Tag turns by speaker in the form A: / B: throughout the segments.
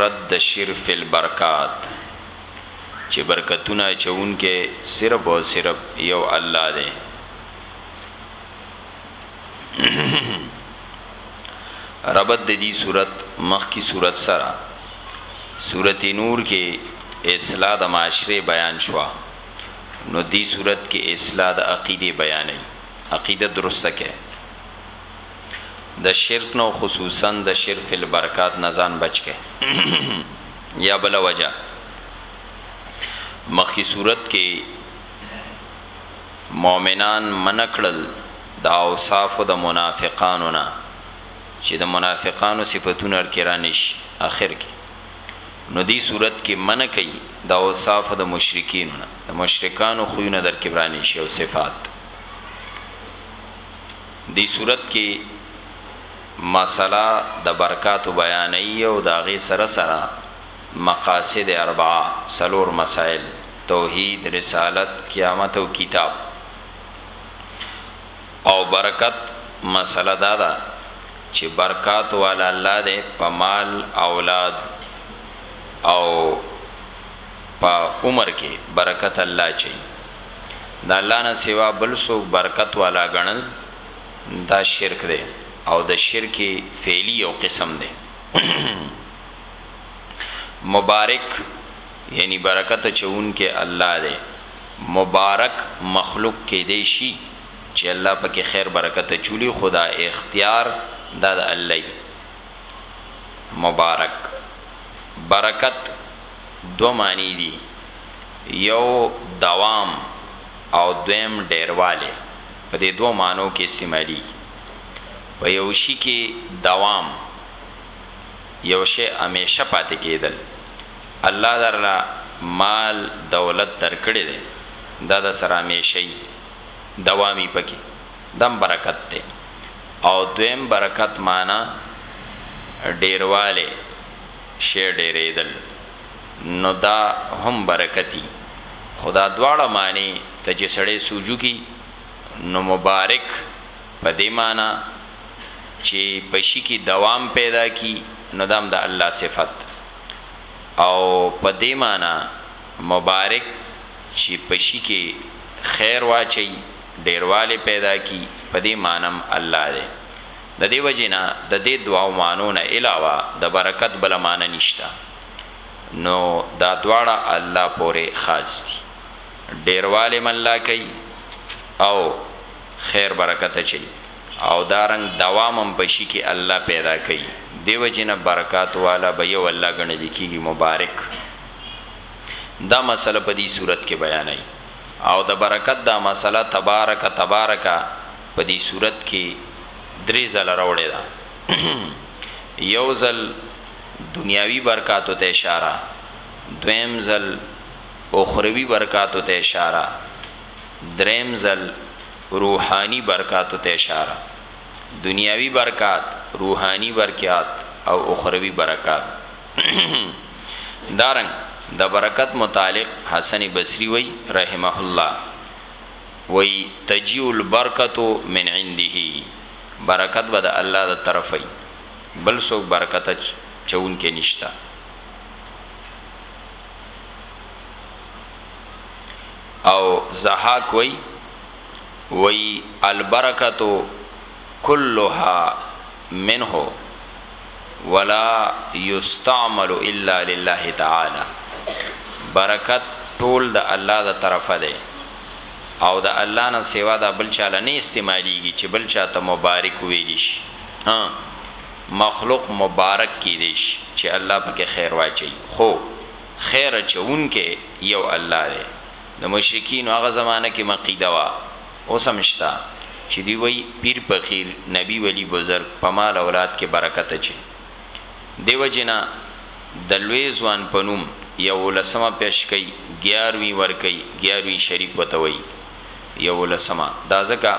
A: رد د شر فی البرکات چه برکتونه اچونکی صرف او صرف یو الله دی ربط د دې صورت مخکی صورت سره صورت نور کې اصلاح د معاشره بیان شوا نو دې صورت کې اصلاح د عقیده بیانې عقیده درسته کې د شرک نه او خصوصا د شرک فی البرکات نه ځان بچ کئ یا بل وجه مخکی صورت کې مؤمنان منکړل د اوصاف د منافقانو نه چې د منافقانو صفاتونه ورکرانش اخر کې نو دی صورت کې منع کوي د اوصاف د مشرکین نه د مشرکانو خوونه در کې برانش او صفات دی صورت کی مسئله د برکاتو بیانوی او د هغی سره سره مقاصد اربعه، څلور مسائل، توحید، رسالت، قیامت او کتاب. او برکت مسئله دا ده چی برکات والا الله دی په مال، اولاد او په عمر کی برکت الله اچوی. د الله نه سوا بل څوک برکت والا ګڼل دا شرک دی او د شرک فعلی یو قسم دی مبارک یعنی برکت چون کې الله دی مبارک مخلوق کې دی شي چې الله پکې خیر برکت چولی خدا اختیار دا د الله مبارک برکت دوه معنی دي یو دوام او دویم ډیروالی په دې دوه معنو کې استعمالیږي په یو شي کې دوام یو شی همیشه پاتې کیدل الله درله مال دولت درکړی دی دا درسره همیشه یي دوامي پکې دم برکت دی او دویم برکت معنی ډیروالی شی ډیریدل نو دا هم برکتی خو دا دواړه معنی ته چی سړی سوچ وکی نو مبارک په دی معنی چی په شی کی دوام پیدا کی نو دا هم د الله صفت ده او په دی معنی مبارک چی په شی کی خیر واچوی ډیروالی پیدا کی په دی معنی هم الله دی. د دې وجې نه د دې دواړو معنو نه علاوه د برکت بله معنی نشته نو دا دواړه الله پورې خاص دي ډېروالی هم الله کوي او خیر برکت اچوي او دا رنګ دوام هم په شي کې الله پیدا کوي دې وجې نه برکات والا به یو الله ګڼل کېږي مبارک دا مسله په دې صورت کې بیانوي او د برکت دا مسله تبارک تبارک په دې صورت کې درې ځله راوړې ده یو ځل دنیاوی برکاتو ته اشاره دویم ځل اخروی برکاتو ته اشاره دریم ځل روحانی برکاتو ته اشاره دنیاوی برکات روحانی برکات او اخروی برکات دارنګ د دا برکت متعلق حسن بصری وی رحمه الله وایی، تجیء البرکة من عنده، برکت به د الله د طرفه وی، بل څوک برکت اچونکی نشته. او ضحاک وایی، وایی، البرکة کلها منه ولا یستعمل الا لله تعالی، برکت ټول د الله د طرفه دی، او د الله نه سوا دا بل چاله نه استعمالیږي چې بل چاته مبارک ویلی شي ها مخلوق مبارک کیدی شي چې الله پکې خیر واچي خو خیر اچونکی یو الله دی د مشرکین هغه زمانه کې مقیده وا اوس هم شته چې دی وی پیر فقیر نبی ولی بزرګ په مال اولاد کې برکت اچي دې وجې نه د لوی ځوان په نوم یوولسمه پېش کوي، ګیاروي ورکوي، ګیاروي شریف ورته وایي، یوولسمه دا ځکه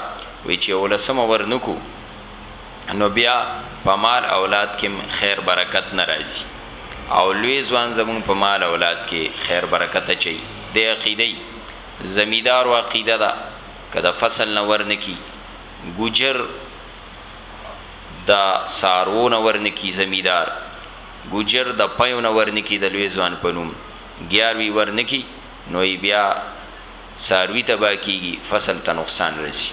A: وایي چې یوولسمه ورنکړو نو بیا په مال اولاد کې هم خیر برکت نه راځي او لوی ځوان زموږ په مال اولاد کې خیر برکت اچوي، دې عقیده یي زمیدارو عقیده ده که د فصل نه ورنکړي ګوجر. د سارو نه ورنکي زمیدار ګوجر د پیو نه ورنکي د لوی ځوان په نوم ګیاروی ورنکي نو ای بیا ساروی تبا کیږي فصل ته نقصان رسی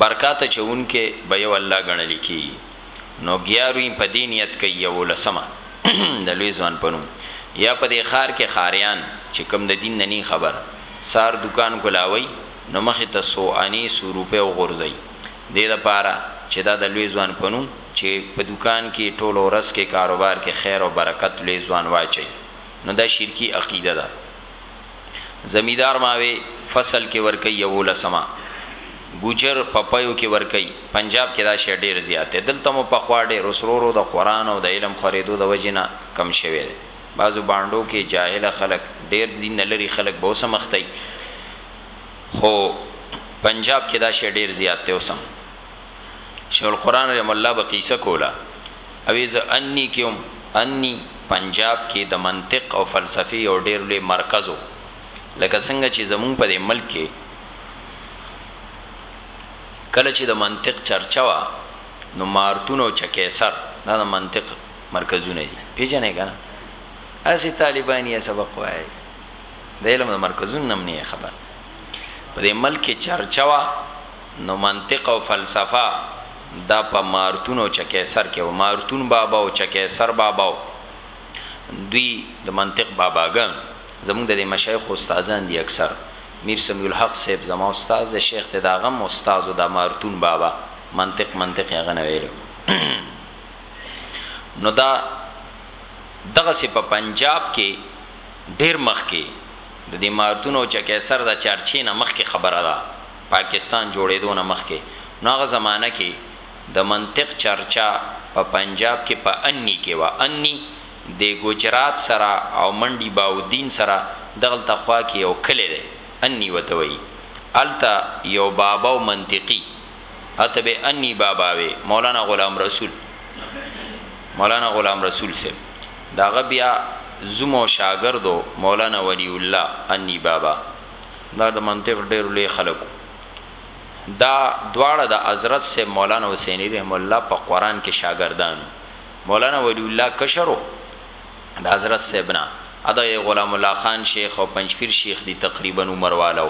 A: برکات چون کې به یو الله غنل کی نو ګیاروی په دې نیت کوي یو لسمه د لوی ځوان په نوم یا په دې خار کې خاریان چې کم د دین نه ني خبر سار دکان کولاوي نو مخې ته څو انې څو روپۍ وغورځوي دې لپاره چې دا د لوی ځوان په نوم چې په دوکان کې ټوله ورځ کې کاروبار کې خیر او برکت لوی ځوان واچوي نو دا شرکي عقیده ده زمیدار ماوې فصل کې ورکوي یوولسمه ګوجر په پیو کې ورکوي پنجاب کې دا شی ډیر زیات دی دلته مو په خوا ډیر وسرورو د قران او د علم خریدو د وجنه کم شوی دی بعضو باندو کې جاهل خلک ډیر دین لري خلک به وسمختي خو پنجاب کې دا شی ډیر زیات دی اوسم شیخ القران رحم الله به قصه کولا اوی ز انی کیوم انی پنجاب کې د منطق او فلسفي او ډیر لوی مرکزو لکه څنګه چې زمون په دې ملک کې کله چې د منطق چرچا وا نو مارتون او چکیسر دا د منطق مرکزونه دي پیژنې کنه اسی طالبانی سبق وایي د علم د مرکزونو نم نه خبر په دې ملک کې چرچا وا نو منطق او فلسفه دا په مارتون او چکیسر کې و مارتون بابا او چکیسر بابا و دوی د منطق باباګان زموږ د مشایخ استادان دي اکثر میر سمیع الحق صاحب زما استاد د شیخ ته دا غم استاد د مارتون بابا منطق منطق هغه نه ویلو نو دا دغه سي په پنجاب کې ډېر مخکې د دې مارتونو او چکېسر د چرچې نه مخکې خبره ده، پاکستان جوړېدو نه مخکې، نو هغه زمانه کې د منطق چرچه په پنجاب کې په اني کې وه، اني د ګجرات سره او منډي باودين سره دغلته خوا کې يو کلی دی، اني ورته وايي، هلته يو بابا و منطقي، اته به انی بابا وی مولانا غلام رسول مولانا غلام رسول سے داغه بیا زمو شاګردو مولانا ولی الله انی بابا دا د منطق ډیر لوی خلکو دا دواړه د حضرت سے مولانا حسین رحم الله په قران کې شاګردانو مولانا ولی الله کشرو د حضرت سیبنا ادا غلام الله خان شیخ او پنځپیر شیخ دی تقریبا عمر والو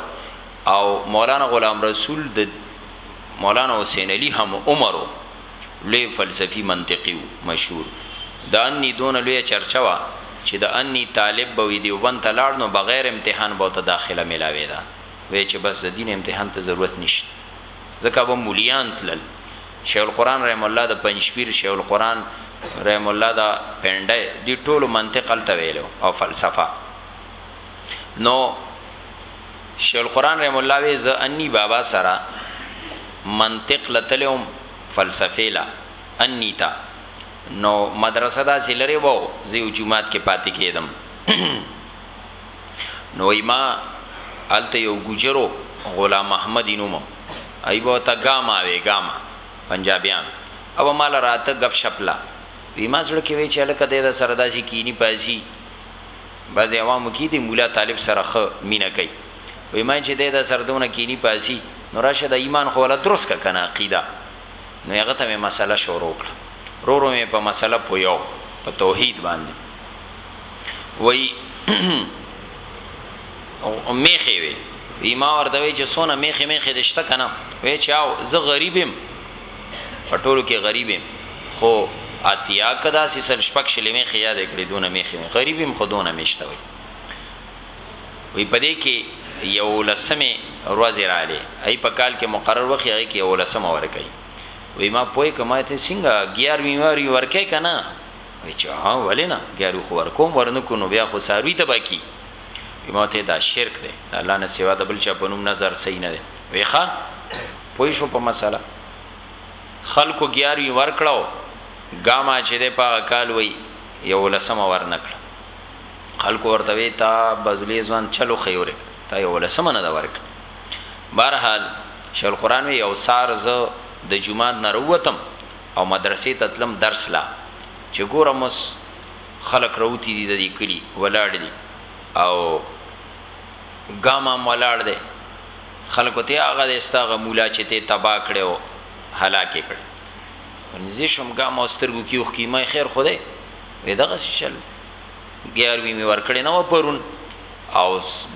A: او مولانا غلام رسول د مولانا حسین علی هم عمرو لوی فلسفي منطقي مشهور د انی دون لوی چرچا وا چې د انی طالب به وی دیوبند ته لاړ نو بغیر امتحان به ته داخله ملاوي دا وی چې بس د دین امتحان ته ضرورت نشته ځکه به مولیان تلل شیخ القرآن رحم الله د پنځپیر شیخ القرآن رحم الله دا پنده دی ټولو منطق الته ویلو او فلسفه نو شیخ القران رحم الله وی ز انی بابا سره منطق لتلوم فلسفه لا انی تا نو مدرسه دا سلری وو زیو جمعات کې پاتې کېدم نو ما الته یو ګجرو غلام محمد نومو ایبو تا ګاما وی ګاما پنجابیان او مال راته غب شپلا وی ما سره کې وی چې لکه د سرداشي کینی پاسی بعضی عوامو کی دی مولا طالب سره خه مینه کوي وای ما چې د سردونه کینی پاسی نو راشه د ایمان خو ولا درس کا کنه عقیده نو هغه ته مې مسله شروع کړه رو رو مې په مسله پویو په توحید باندې وای او میخه وی ما ورته وی چې سونه میخه میخه دشته کنه وی چې او زه غریبم په ټولو کې غریب یم خو اتیا که داسې سل شپږ شلې مېښې یادې کړې دونه مېښې مې غریب یم خو دونه مې شته وي وی په دې کې یولسمې ورځې رااله ای په کال کې مقرر وخی هغه کې یولسمه ورکړي وی ما پوهې کما ته څنګه 11 میواري ورکې کنه وی چې ها ولې نه 11 خو ورکوم ورنکو نو بیا خو ساروی ته باقی ما ته دا شرک دی الله نه سیوا د بل چا په نوم نظر صحیح نه دی وی ښه پوی شو په مسله خلکو ګیاروی ورکړو ګاما چې د پاغه کال وی یو لسمه ورنکړه خلکو ورته وی تا بزلی ځوان چلو خیورک تا یو لسمه نه دا ورک بهرحال شیخ القران وی او سار ز د جمعات نه وروتم او مدرسې ته تلم درس لا چې ګورم اوس خلک راوتی دي د دې کلی ولاړ دي او ګامام ولاړ دی خلکو ته هغه د استغه مولا چې ته تبا کړي او هلاک کړي ونځي شم ګام او سترګو کې وخ کیمه خیر خوده وې دغه شل ګیار وی می ور کړی نو پرون او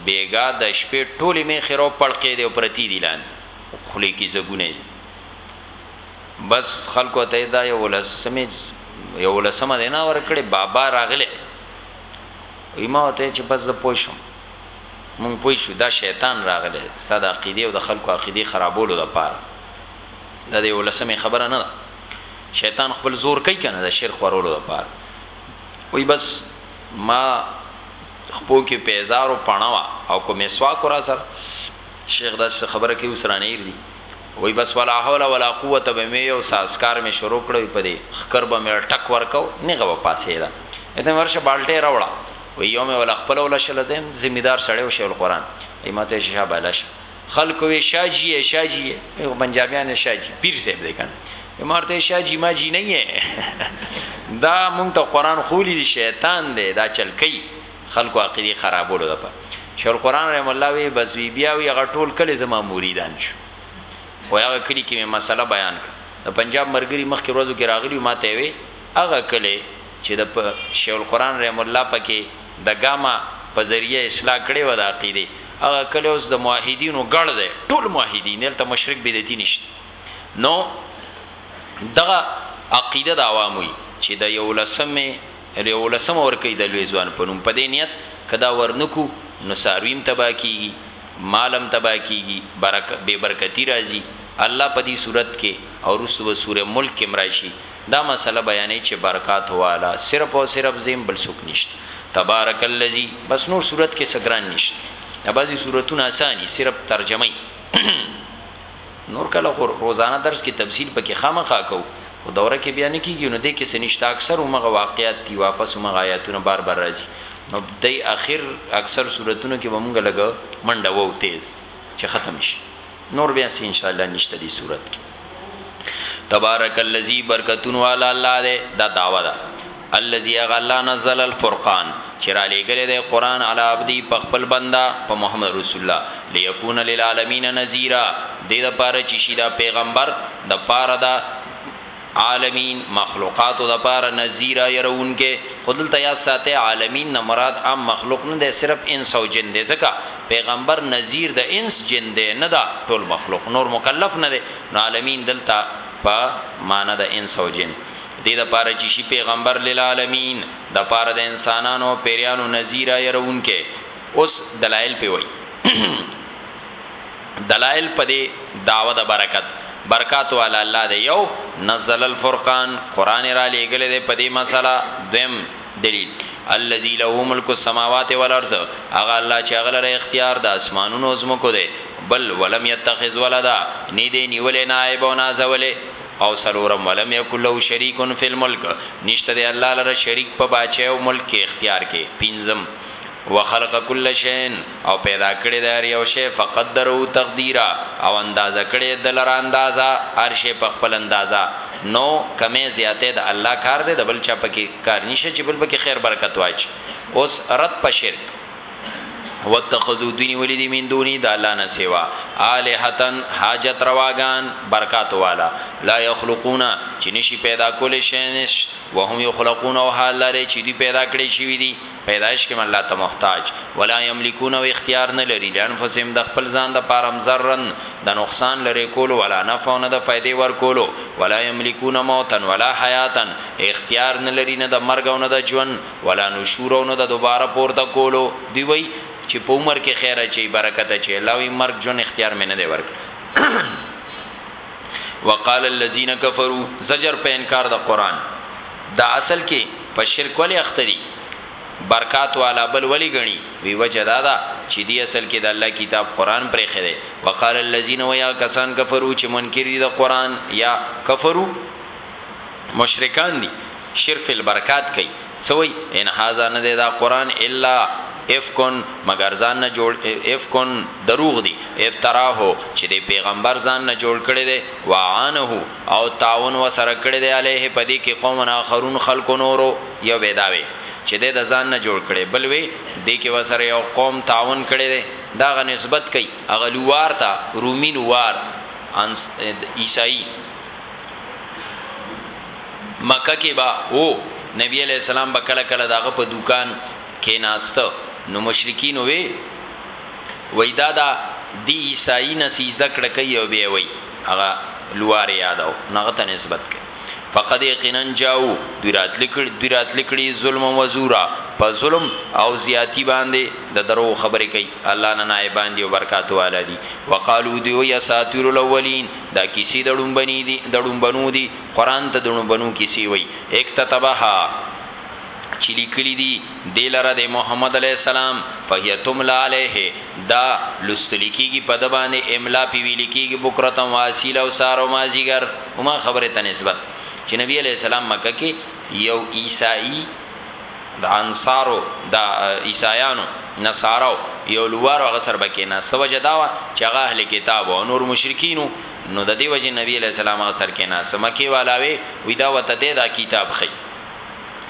A: بیګا د شپې ټوله می خیرو پړقې دی پرتی دی لاندې خلی کی زګونه بس خلکو ته دا یو لسمه یو لسمه نه ور کړی بابا راغله ویما ته چې بس د پوښم مونږ پوه شو دا شیطان راغلی ستا د عقیدې او د خلکو عقیدې خرابولو لپاره دا د ولسمې خبره نه ده شیطان خپل زور کوي کنه د شرک ورولو لپاره وای بس ما خپو کې پیزار او پڼوا او کو مسواک را سره شیخ دا خبره کې وسرانه یې دي وای بس ولا حول ولا قوه به مې یو ساسکار مې شروع کړې په دې خکر به مې ټک ورکاو نه غو پاسې دا اته ورشه بالټه راوړه وی یو مې ولا خپل ولا شل دیم ذمہ دار سړی او شیخ القرآن ایمته شاه بالاش خلکو وی شاجی شاجی یو پنجابیان شاجی پیر صاحب دی کنه امارته شاجی ما جی نه یې دا مونږ ته قرآن خولی دی شیطان دی دا چلکی خلکو عقیده خرابولو ده په شیخ القرآن رحم الله وی بس وی بیا وی هغه ټول کله زما مریدان شو خو هغه کلی کې مسله بیان کړ د پنجاب مرګري مخکې ورځو کې راغلی ماته وی هغه کله چی د شیخ القران رحمه الله پکی د ګاما په ذریعه اصلاح کړی وه د عقیدی هغه کلی اوس د موحدینو ګړ دی ټول موحدین دی هلته مشرک بدعتی نشته نو دغه عقیده د عوامو وی چی د یولسمه یولسمه ورکی د لوی ځوان په نوم په دې نیت کدا ورنکو نو سارویم تبا کیږي مالم تبا کیږي برک بے برکتی راځي الله په دې صورت کې او رسو سوره ملک کې مراشي دا مسله بیانوی چه برکاتو والا صرف او صرف زه یم بل څوک نشته تبارک الذی بس نور صورت کی څه ګران نشته دا بعضی صورتونه اسان دی صرف ترجمه نور کله خو روزانه درس کی تفصیل پکې خامخا کو خو دوره کې بیا نه کیږي نو دې کې څه نشته اکثر همغه واقعیات دی واپس همغه آیاتونه بار بار راځي نو دای اخر اکثر صورتونو کې به مونږ لګ منډه وو تیز چې ختم شي نور بیا سي ان شاء الله نشته دي صورت کې تبارک الذی برکتون والا الله دې دا داوا ده دا. الذی غلا نزل الفرقان چرا لګل دې قران علی عبدی په خپل بندا په محمد رسول الله ليكون للعالمین نذیرا دې لپاره چې شیدا پیغمبر د پاره دا عالمین مخلوقاتو دپاره نذیرا یرونکی خو دلته یاد ساتئ عالمین نه مراد عام مخلوق نه دی صرف انس او جن دی ځکه پیغمبر نذیر د انس جن دی نه د ټول مخلوق نور مکلف نه دی نو عالمین دلته په معنی د انس او جن دی دپاره چی شی پیغمبر للعالمین دپاره د انسانانو او پیریانو نذیرا یرونکی اوس دلائل پی وای دلائل په دې دعوه د برکت، برکات والا الله دی، یو، نزل الفرقان، قرآن را لېږلی دی په دې مسئله، دویم دلیل، الذی له ملک السماوات والارض، هغه الله چې هغه لره اختیار د اسمانونو او ځمکو دی، بل، ولم یتخذ ولدا، نۀ دی نیولی نائب او نازولی، او څلورم، ولم یکن له شریک فی الملک، نشته دی الله لره شریک په باچهۍ او ملک کې، اختیار کې، پنځم، وخلق کل شیء او پیدا کړی دی هر یو شی فقدره تقدیرا او اندازه کړی یې دلره اندازه هر شی په خپل اندازه نو کمی زیاتی د الله کار دی د بل چا پکې کار نشته چې بل پکې خیر برکت واچي اوس رد په شرک واتخذو دونی ولی دی من دونی دا الله نه سیوا الہتن حاجت رواگان برکات والا لا یخلقون چې نشي پیدا کول شینش وهم یخلقون او حال لري چې دی پیدا کړی شي دي پیدایش کې هم الله ته محتاج ولا یملکون او اختیار نه لري لانفسهم د خپل ځان د پارم ذرن د نقصان لري کولو ولا نفع نه د فائدې ور کولو ولا یملکون موتن ولا حیاتن اختیار نه لري نه د مرګ او نه د ژوند ولا نشور او نه د دوباره پورته کولو دی وی چې په عمر کې خیر اچي برکت اچي الله وی مرګ جون اختیار مې نه دی ورکړ وقال الذين كفروا زجر په انکار د قران دا اصل کې په شرک ولې اختري برکات والا بل ولی غنی وی وجه دا دا چې دی اصل کې د الله کتاب قران پرې خره وقال الذين ويا کسان کفرو چې منکر دي د قران یا کفرو مشرکان دي شرف البرکات کوي څه وای ان هاذا نه دی دا قران الا افکن مگر ځان نه جوړ افکن دروغ دی افتراه چې دی پیغمبر ځان نه جوړ کړي دی وعانه او تعاون وسره کړي دی علیه پدی کې قوم اخرون خلق نورو یو بيداوي چې دی د ځان نه جوړ کړي بل وی دی کې وسره یو قوم تعاون کړي دی دا غ نسبت کوي اغلوار ته رومین وار عیسائی مکه کې با او نبی علیہ السلام به کله کله داغه په دکان کې ناشته نو مشرکین وې وای دا دا دی عیسائی نه سیزده کړه کوي او بیا وای هغه لوار یادو نغه ته نسبت کوي فقد یقینا جاو درات لکړ درات لکړي ظلم او زورا په ظلم او زیاتی باندې د درو خبرې کوي الله نه نای باندې او برکاتو والا دي وقالو دی یا ساتور الاولین دا کیسی د ړومبنی دی د ړومبنو دی قران ته د ړومبنو کیسی وای اکتتبها چې لیکلی دی د لره د محمد علی السلام فهیا تملا علیه دا لستل کیږي په د باندې املا پی ویل کیږي بکرتا واسیل او سارو مازیګر وما خبره ته نسبت چې نبی علی السلام مکه کې یو عیسائی د انصارو د عیسایانو نصاراو یو لوار هغه سر بکې نه سو وجه داوا چې هغه اهل کتاب او نور مشرکینو نو د دې وجه نبی علیہ السلام هغه سر کې نه سم کې والاوي وی دا وته د کتاب خي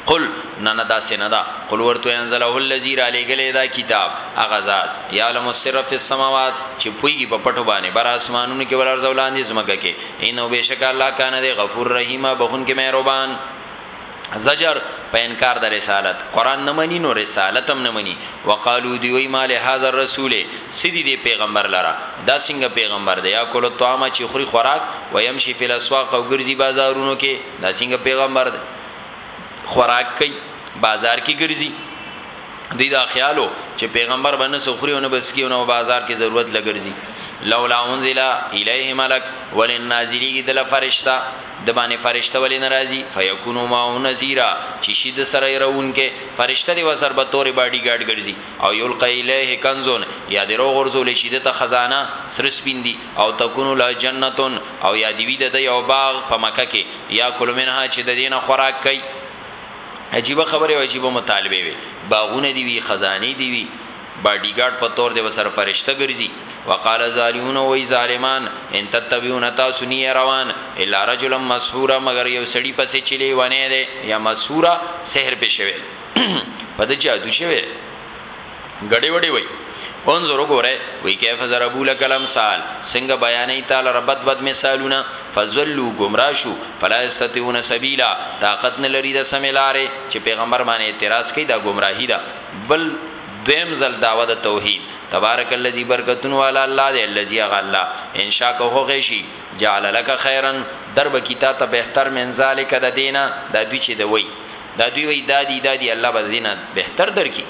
A: قل نه نه دا سندا قل ورته انزله الذی علی گلی دا کتاب هغه ذات یعلم السر فی السماوات چې پویږي په پټو باندې بر اسمانونو کې ولر زولان دي زمګه کې انه بشک الله کان دی غفور رحیم بخون کې مهربان زجر په انکار د رسالت قران نه مني نو رسالت هم نه مني وقالو دی وی مال هاذا الرسول سدی دی پیغمبر لرا دا څنګه پیغمبر دی یا کول طعام چې خوري خوراک و يمشي فی الاسواق او ګرځي بازارونو کې دا څنګه پیغمبر دی خوراک کوي بازار کې ګرځي دی دا خیالو چې پیغمبر باندې سخري او نه بسکی او نه بازار کې ضرورت لګرځي لولا انزل الیه ملک ولنازلی دل فرشتہ دباندې فرشته ولې نه راځي فیکونو ماو نذیرا چې شي د سره يرونکې فرشته دی وسر به تورې باډي ګارډ ګرځي او یلقی الیه کنزون یا درو غرزول شي د خزانه سر سپیندي او تکونو لا جنتون او یا دیوی د یو باغ په مکه کې یا کل منها چې د دینه خوراک کوي عجیب خبره او عجیب مطالبه وي باغونه دی وی خزاني دی وی باډي ګارډ په طور دی ورسره فرشته ګرځي وقال الظالمون او وای ظالمان ان تتبعون تاسو نی روان الا رجلا مسحورا مگر یو سړی پسې چې لیوانه دی یا مسحورا سحر په شوی په د جادو شوی غړې وړې وای انظر وګوره وی کیف ضربو لك الامثال څنګه بیانې تعالی ربط بد مثالونه فزلوا گمراه شو فلا استتون سبیلا طاقت نه لري د سملاره چې پیغمبر باندې اعتراض کوي دا گمراهی ده بل دویم ځل دعوه د توحید تبارک الذی برکتون والا الله دی الذی غ الله ان شاء که هو غشی جعل لك خیرا درب کیتا ته بهتر من ذالک د دینه د دوی چې د وی د دوی وی دادی دادی الله به دینه بهتر درکې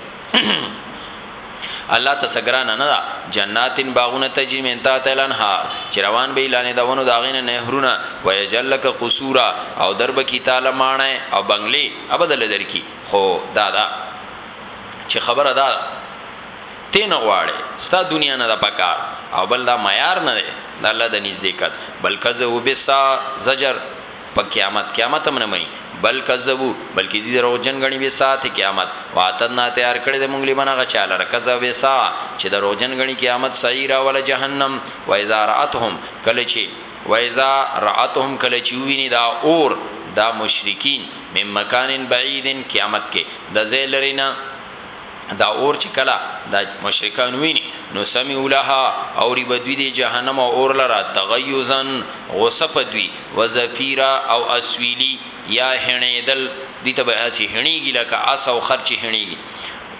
A: الله تسګران نه دا جناتین باغونه تجری من تحت الانهار چې روان به اعلان داونو داغینه نهرونه ويجلک قصورا او درب کی تعالی مانه او بنگلي ابدل درکی خو دا دا چې خبره دا تی نه غواړي ستا دنیا نه د پکار او بل دا معیار نه دی د الله د نزدېکت بل کذبوا بسا زجر په قیامت قیامت هم نه مې بل کذبوا بلکې دې درو جن غني به سات قیامت واتنا تیار کړې د مونږ لمنه غچاله رکزا به سا چې درو جن غني قیامت سعیرا ول جهنم و اذا راتهم کله چې وایزا راتهم کله چې ویني دا اور دا مشرکین مم مکان بعید قیامت کې د زې لرینا دا اور چې کلا دا مشرکان ویني نو سمع لها او ری بدوی دی جهنم او اور لرا تغیزن غصه پدوی وزفیرا او اسویلی یا هنیدل دته به اسی هنیږي لکه اس او خرچ هنیږي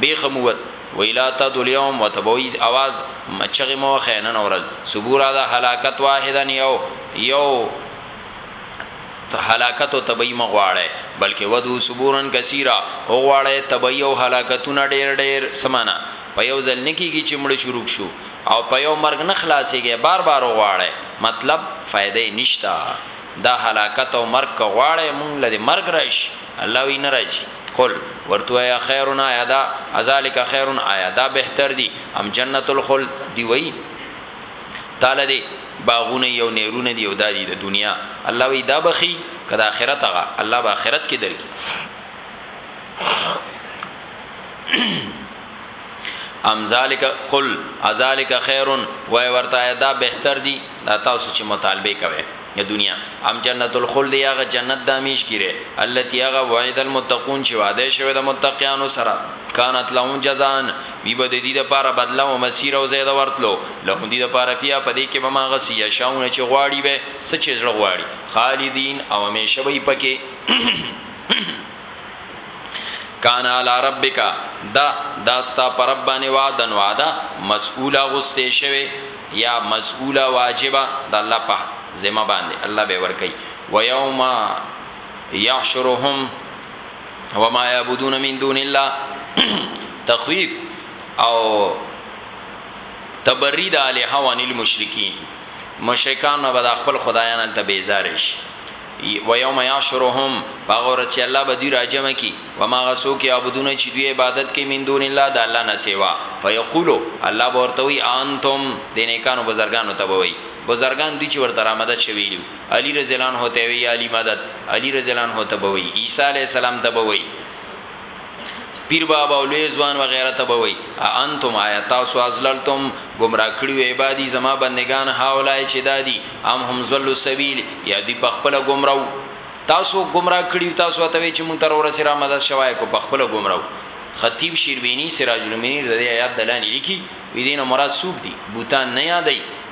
A: بیخ مو وت وی لا تدو اليوم وتبوی اواز مچغه مو خینن اورز صبورا دا هلاکت واحدن یو یو هلاکت او تبعی مغواړی بلکې ودو صبورن کثیره او غواړی تبعی او هلاکتونه ډیر ډیر سمانا په یو ځل نکیږي چې مړ شروع شو او په یو مرګ نه خلاصيږي بار بار غواړي مطلب فائدې نشتا دا هلاکت او مرګ غواړي مونږ لدی مرګ راشي الله وی نه راځي قل ورته یا خیرنا یدا ازالک خیرن آیا دا بهتر دی ام جنت الخل دی وی تعالی دی باغونه یو نیرونه دی او دا دی د دنیا الله وی دا بخی کدا اخرت هغه الله با اخرت کې درکې ام ذالک قل ازالک خیرن وای ورته دا بهتر دی دا تاسو چې مطالبه کوئ د دنیا، ام جنت الخلد یا هغه جنت د همیش ګیرې، التي هغه وعد المتقون چې وعده شوې د متقیانو سره، کانت لهم جزاء وي به د دې د پاره بدله او مسیر او زیاده ورتلو، لهم دې د پاره فيها په دې کې به ما غسي یشاؤن چې غواړي به، څه چې زړه غواړي، خالدین او همیشه به یې پکې. کان علی ربک دا داستا پر رب باندې وعدن وعده مسئوله غسته شوی یا مسئوله واجبہ د الله په ذمہ باندې الله به ور کوي و یوم یحشرهم وما یعبدون من دون الله تخویف او تبرید علیه وان المشرکین مشرکان به خپل خدایان ته بیزارش و یوم یحشرهم په هغه ورځ چې الله به دوی راجمع کړي وما هغه څوک یعبدون چې دوی عبادت کوي من دون الله د الله نه سوا فیقول الله به ورته وایي انتم د نیکانو بزرګانو ته به وایي بزرګان دوی چې ورته رامدد شوي دي علی رضی الله عنه ته وایي علی مدد علی رضی الله عنه ته به وایي عیسی علی السلام ته به وایي پیر بابا او لوی ځوان و غیره ته بوي انتم آیا تاسو ازللتم گمراه کړی وی عبادی زما بندگان هاولای چې دادی ام هم زل السبیل یا دی په خپل گمراو تاسو گمراه کړی تاسو ته وی چې مون تر ورسې را مدد شوای کو په خپل گمراو خطیب شیربینی سراج المنیر د آیات دلانی لیکي وی دینه مراد سوق دی بوتان نه یادای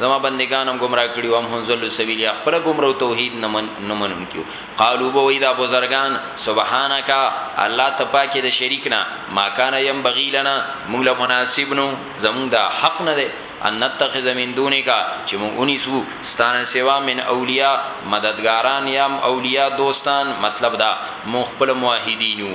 A: زما بندگان هم گمراه کړي او هم ذل سبیل یا خپل گمراه توحید نه من نه منون کیو قالو بو ویدا بزرگان سبحانك الله تپاکه د شریک نه ما کان یم بغیلنا موږ له مناسب نو زموږ دا حق نه ده ان نتخذ من دونک چې موږ اونی سو ستانه سوا من اولیاء مددګاران یا اولیاء دوستان مطلب دا مو خپل موحدینو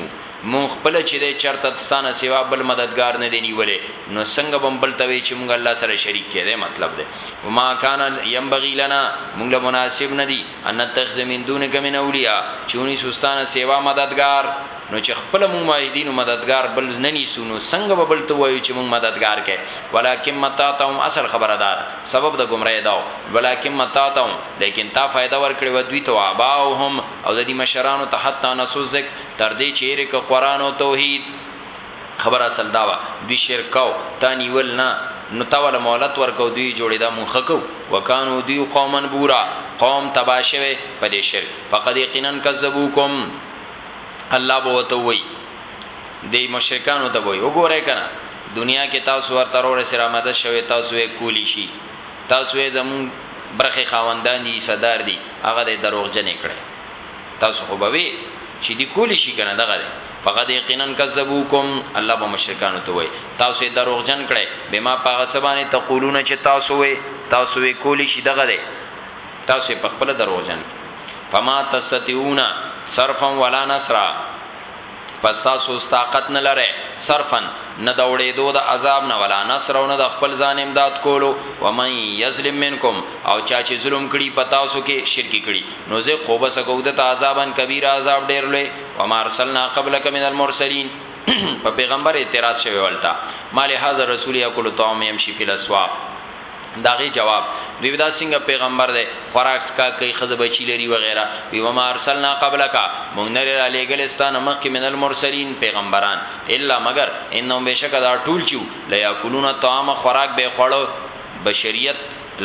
A: مونږ خپله چې دی چرته ستا نه سوا بل مددګار نه دی نیولی نو څنګه به هم بل ته وې چې مونږ الله سره شریک کړی دی مطلب دی وما کان ینبغی لنا مونږ له مناسب نه دی ان نتخذ من دونک من اولیاء چې ونیسو ستا نه سوا مددګار نو چې خپل مونږ مایدینو مددگار بل نه نیسو نو څنګه به بل ته وایو چې مونږ مددگار کئ ولکن متاتهم اصل خبره دار سبب د گمراه داو ولکن متاتهم لیکن تا فائدہ ورکړي و دوی ته اباهم او د دې مشرانو ته حتا نسوزک تر دې چیرې که قران او توحید خبر اصل دا وا دوی شرک او تا نیول نه نو تا ول مهلت ورکو دوی جوړې دا مونږ خکو وکانو دوی قومن بورا قوم تباشوي په دې شرک فقد یقینا کذبوکم الله بو ته وای دی مشرکانو ته وای وګوره کنه دنیا کې تاسو ورته وروره سره مدد شوي تاسو یې کولی شي تاسو یې زمون برخه خاوندان دي صدر دي هغه د دروغجن کړي تاسو خو به وی چی دی کولی شی کنه دغه دی فقد یقینا کذبوکم الله به مشرکانو ته وای تاسو یې دروغجن کړی بما پاغه سبانه تقولون چې تاسو وې تاسو وې کولی شي دغه دی تاسو په خپل دروغجن فما تستطيعون صرفا ولا نصرا پس تاسو اوس طاقت نه لرئ صرفاً نه د اوړېدو د عذاب نه ولا نصرا او نه د خپل ځان امداد کولو، ومن یظلم منکم او چا چې ظلم کړي په تاسو کې، شرک یې کړي، نذقه بس کوو ده ته عذابا کبیرا عذاب ډېر لوی، وما ارسلنا قبلک من المرسلین، په پیغمبر اعتراض شوی ولته، ما لهذا الرسول یأکل الطعام ویمشي فی الاسواق. د هغې جواب، دوی وې دا څنګه پيغمبر دی خوراک څښاک کوي ښځه بچي لري وغيره وي وما ارسلنا قبلک موږ نه دي راليږلي ستا نه مخکې من المرسلين پيغمبران الا مګر انهم بيشکه دا ټول چې وو لياکلون الطعام خوراک به يې خوړو بشريت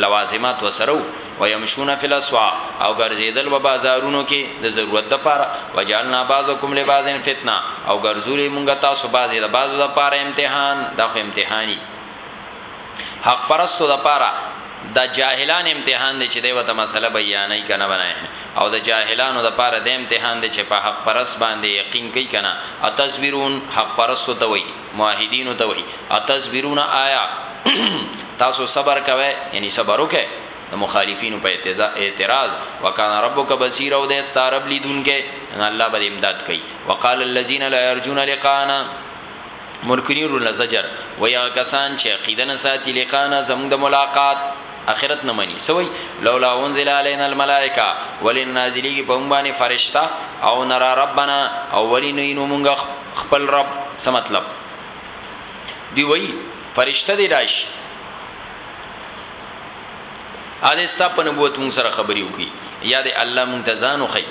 A: لوازمات ورسره وو ويمشون في الاسواق او ګرځيدل به بازارونو کې د ضرورت لپاره وجعلنا بعضکم لبعض فتنه او ګرځولي موږ تاسو بعضې د بعضو لپاره امتحان دا خو امتحاني حق پرستو د پاره دا جاهلان امتحان دی چې دی وته مسله بیانې کنه بنای او د جاهلانو د پاره د امتحان دی چې په حق پرس باندې یقین کوي کنه اتصبرون حق پرستو ته وای موحدینو ته وای اتصبرون آیا تاسو صبر کوئ یعنی صبر وکئ د مخالفینو په اعتراض وکانه ربک بصیر او د استعرب لیدونکې الله به امداد کوي وقال الذين لا يرجون لقانا منکرین ورونه زجر وای هغه کسان چې عقیده نه ساتي لقانا زموږ د ملاقات اخرت نه مني سوي لولا انزل علينا الملائکه ولن نازلیږي په موږ باندې فرشتہ او نرا ربنا او ولینو نو موږ خپل رب څه مطلب دی وای فرشتہ دی راشي اده ستا په نبوت مون سره خبرې وکي یا د الله مون ته ځانو خي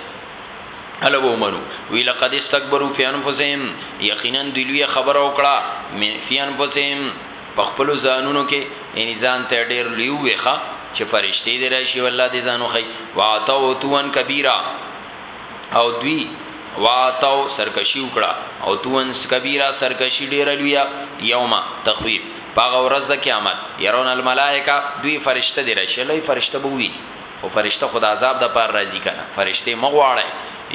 A: الا ومنو وی لقد استكبروا في انفسهم یقینا دوی لوی خبره وکړه فی انفسهم په خپل ځانونو کې یعنی ځان ته ډیر لیو ویخه چې فرشتي دی راشي والله دې ځانو خي واتو توان کبیره او دوی واتو سرکشي وکړه او توان کبیره سرکشي ډیر لویا یوما تخویف پاغه ورځ د قیامت يرون الملائکه دوی فرشته دی راشي لوی فرشته بووی خو فرشته خو د عذاب لپاره راځي کنه فرشته مه غواړی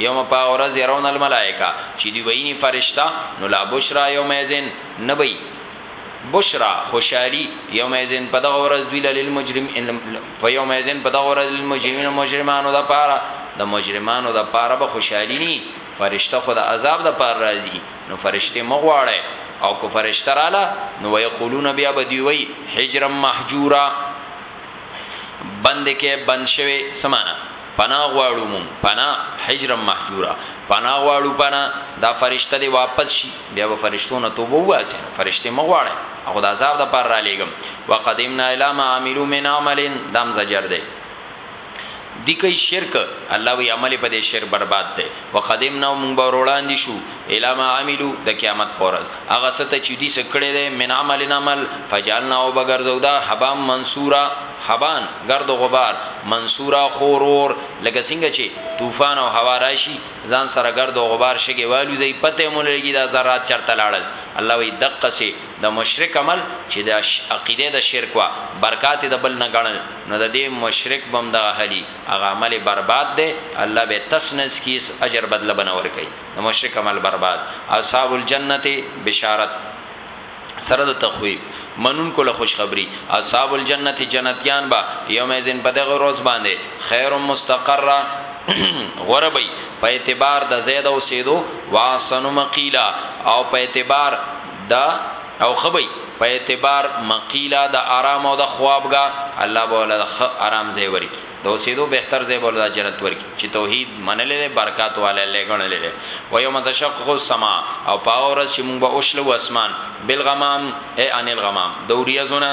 A: یوم په هغه ورځ يرون الملائکه چې دوی به یې فرشته نو لا بشرا یومئذن نه به بشرا خوشحالی یومئذن په دغه ورځ دوی للمجرم فیومئذن په دغه ورځ للمجرمین مجرمانو د پاره د مجرمانو د پاره به خوشحالی ني فرشته خو د عذاب د پاره راځي نو فرشته مغواړي او کو فرشته رااله نو ويقولون بیا بدی وی حجرا محجورا بند کې بند شوي سمانا پنا غواړو مون پنا حجر محجورا پنا غواړو پنا دا فرشته دی واپس شي بیا به فرشتو نه توبه واسي فرشته مغواړي هغه د عذاب د پر را لېګم وقدمنا الی ما عملو من عمل دام زجر دی دی کوي شرک الله وی عمل په دی شرک برباد دی وقدمنا او مونږ به وروړاندی شو الی ما عملو د قیامت په ورځ هغه څه ته چی دوی څه کړی دی من عمل عمل فجعلناه به ګرځو دا هبا منصورا هبان ګرد غبار منصورا خور ور لکه څنګه چی طوفان او هوا راشي ځان سره ګرد او غبار شګي والو زی پته مون لګي دا ذرات چرته لاړل الله وی دقه سي د مشرک عمل چی د عقیده د شرک وا برکات د بل نه غنل نو د دې مشرک به هم دغه حل وي، هغه عمل یې برباد دی، الله به یې تس نس کړي، هیڅ اجر بدله به نه ورکوي، د مشرک عمل برباد. اصحاب الجنة بشارت سره د تخویف، منونکو له خوشخبري، اصحاب الجنة جنتیان به یومئذ په دغه ورځ باندې خیر مستقرا غوره به وي په اعتبار د ځای د اوسېدو، واحسن مقیلا او په اعتبار د او ښه به یی په اعتبار مقیله د آرام او د خوابګا الله به ول د ښه آرام ځای ورکی د اوسیدو بهتر ځای به ول د جنت ورکی چی توحید منلی دی برکات والی الله ګڼلی دی و یوم تشقق السماء او په هغه ورځ چی موږ به وشلو اسمان بالغمام ای عن الغمام د وریځو نه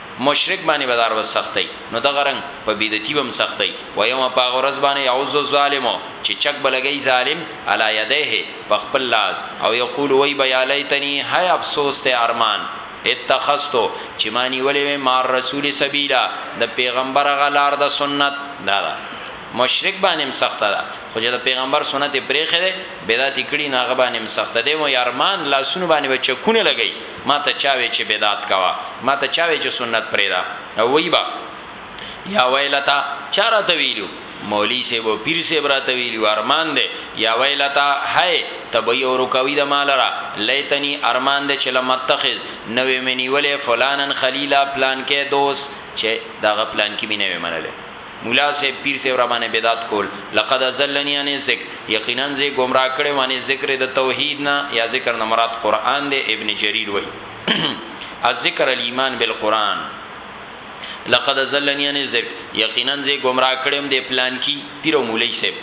A: مشرک باندې به دار وس سختي نو دغه رنګ په بدعتي بم سختي و يوم په هغه ورځ باندې يعض الظالم چې چک به لګي ظالم علی يديه په خپل لاس او يقول وای به يا ليتني هاي افسوس ته ارمان اتخذتو چې ما نیولې وې ما رسول سبيلا د پیغمبر غلار د سنت دا دا مشرک باندې هم سخته ده خو چې د پیغمبر سنت پرې خره بدعت کړي ناغه باندې هم سخته ده و يرمان لاسونه باندې بچکونه لګي ماته چا وې چې بدعت کوه ماته چا وې چې سنت پرېدا او وی با یا ویلتا چا راته ویلو مولوی صاحب او پیر صاحب راته ویلو ارمان دې یا ویلتا هاي تبي او رکوي د مال را لیتنی ارمان دې چې لمتخذ نوې منی ولې فلانن خلیلا پلان کې دوست چې دا غ پلان کې مینه منلې مولا صاحب پیر صاحب را باندې بدعت کول لقد ازلنی ان ذکر یقینا زه گمراه کړي وانه ذکر د توحید نه یا ذکر نه مراد قران دی ابن جریر وای الذکر الايمان بالقران لقد ازلنی ان ذکر یقینا زه گمراه کړم د پلان کی پیر او مولای صاحب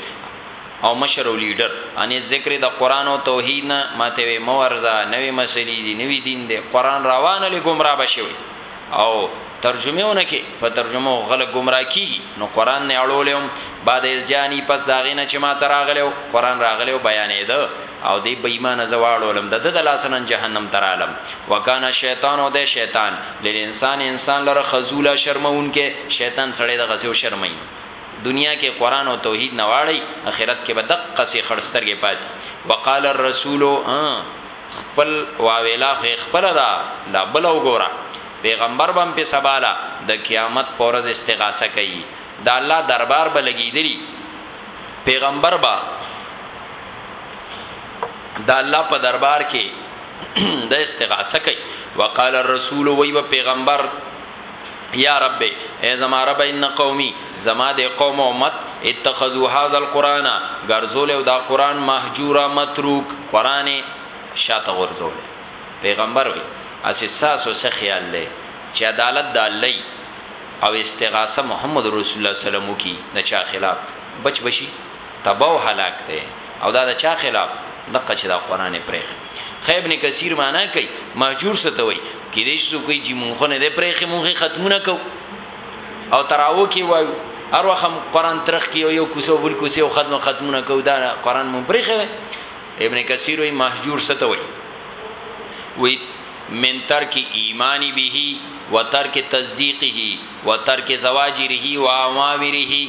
A: او مشر او لیډر ان ذکر د قران او توحید نه ماته وی مورزه نوې مسلې دي نوې دین دی قران روانه لګمراه بشوي او ترجمهونه کې په ترجمه غلط گمراه کی نو قران نه اړولم بعد از جانی پس داغه نه چې ما تراغلو قران راغلو بیانې ده او دی بې ایمان زواړولم د د لاسنن جهنم ترالم وکانا شیطان او د شیطان لیل انسان انسان لره خذولا شرمون کې شیطان سړی د غسیو شرمین دنیا کې قران او توحید نه واړی اخرت کې به دقه سي خړسترګې پاتې وقال الرسول ها خپل واویلا خو یې خپله ده دا بله وګوره پیغمبر به هم په سباله د قیامت په ورځ استغاثه کوي د الله دربار به لګیدلی پیغمبر به د الله په دربار کې د استغاثه کوي وقال الرسول وی پیغمبر یا رب ای زما رب ان قومی زما د قوم امت اتخذوا هذا القران غرزول او دا قران مهجورا متروک قران شاته غرزول پیغمبر وی اساساسو څه خیال لې چې عدالت د الله او استغاثه محمد رسول الله سلام کی نه چا خلاف بچ بشي تباه او هلاک دی او دا د چا خلاف دقه چې دا قران یې پرېخ خې ابن کثیر معنا کوي مهجور څه ته وایي کې دې څه کوي چې مونږ نه دې پرېخ مونږه ختمونه کو او تراو کې وایو هر وخت قران ترخ کې یو کوسو بل کوسو ختم ختمونه کو دا قران مونږ پرېخ ابن کثیر وایي مهجور څه ته وایي وی من ترک ایمانی به و ترک تصدیقه و ترک زواجره و اوامره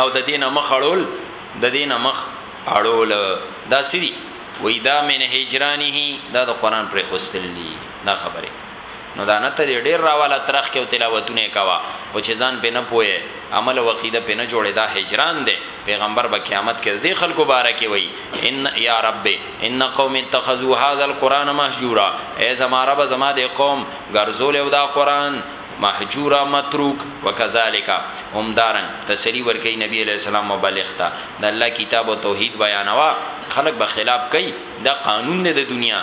A: او د دینه مخ اړول د دینه مخ اړول دا سری وای دا من هجرانه دا د قران پر خوستل دي دا خبره نو دا نه ته ډیر راواله ترخ کې او تلاوتونه کوا او چې ځان په نه پوهه عمل او عقیده په نه جوړه دا هجران دی پیغمبر به قیامت کې دې خلکو باره کې وای ان یا رب ان قوم اتخذوا هذا القران مهجورا ای زما رب زما دې قوم ګرځول او دا قران مهجورا متروک وکذالک همدارنګ تسلی ورکوي نبی علیه السلام مبلغ ته د الله کتاب او توحید بیانوه خلک به خلاف کوي دا قانون دی د دنیا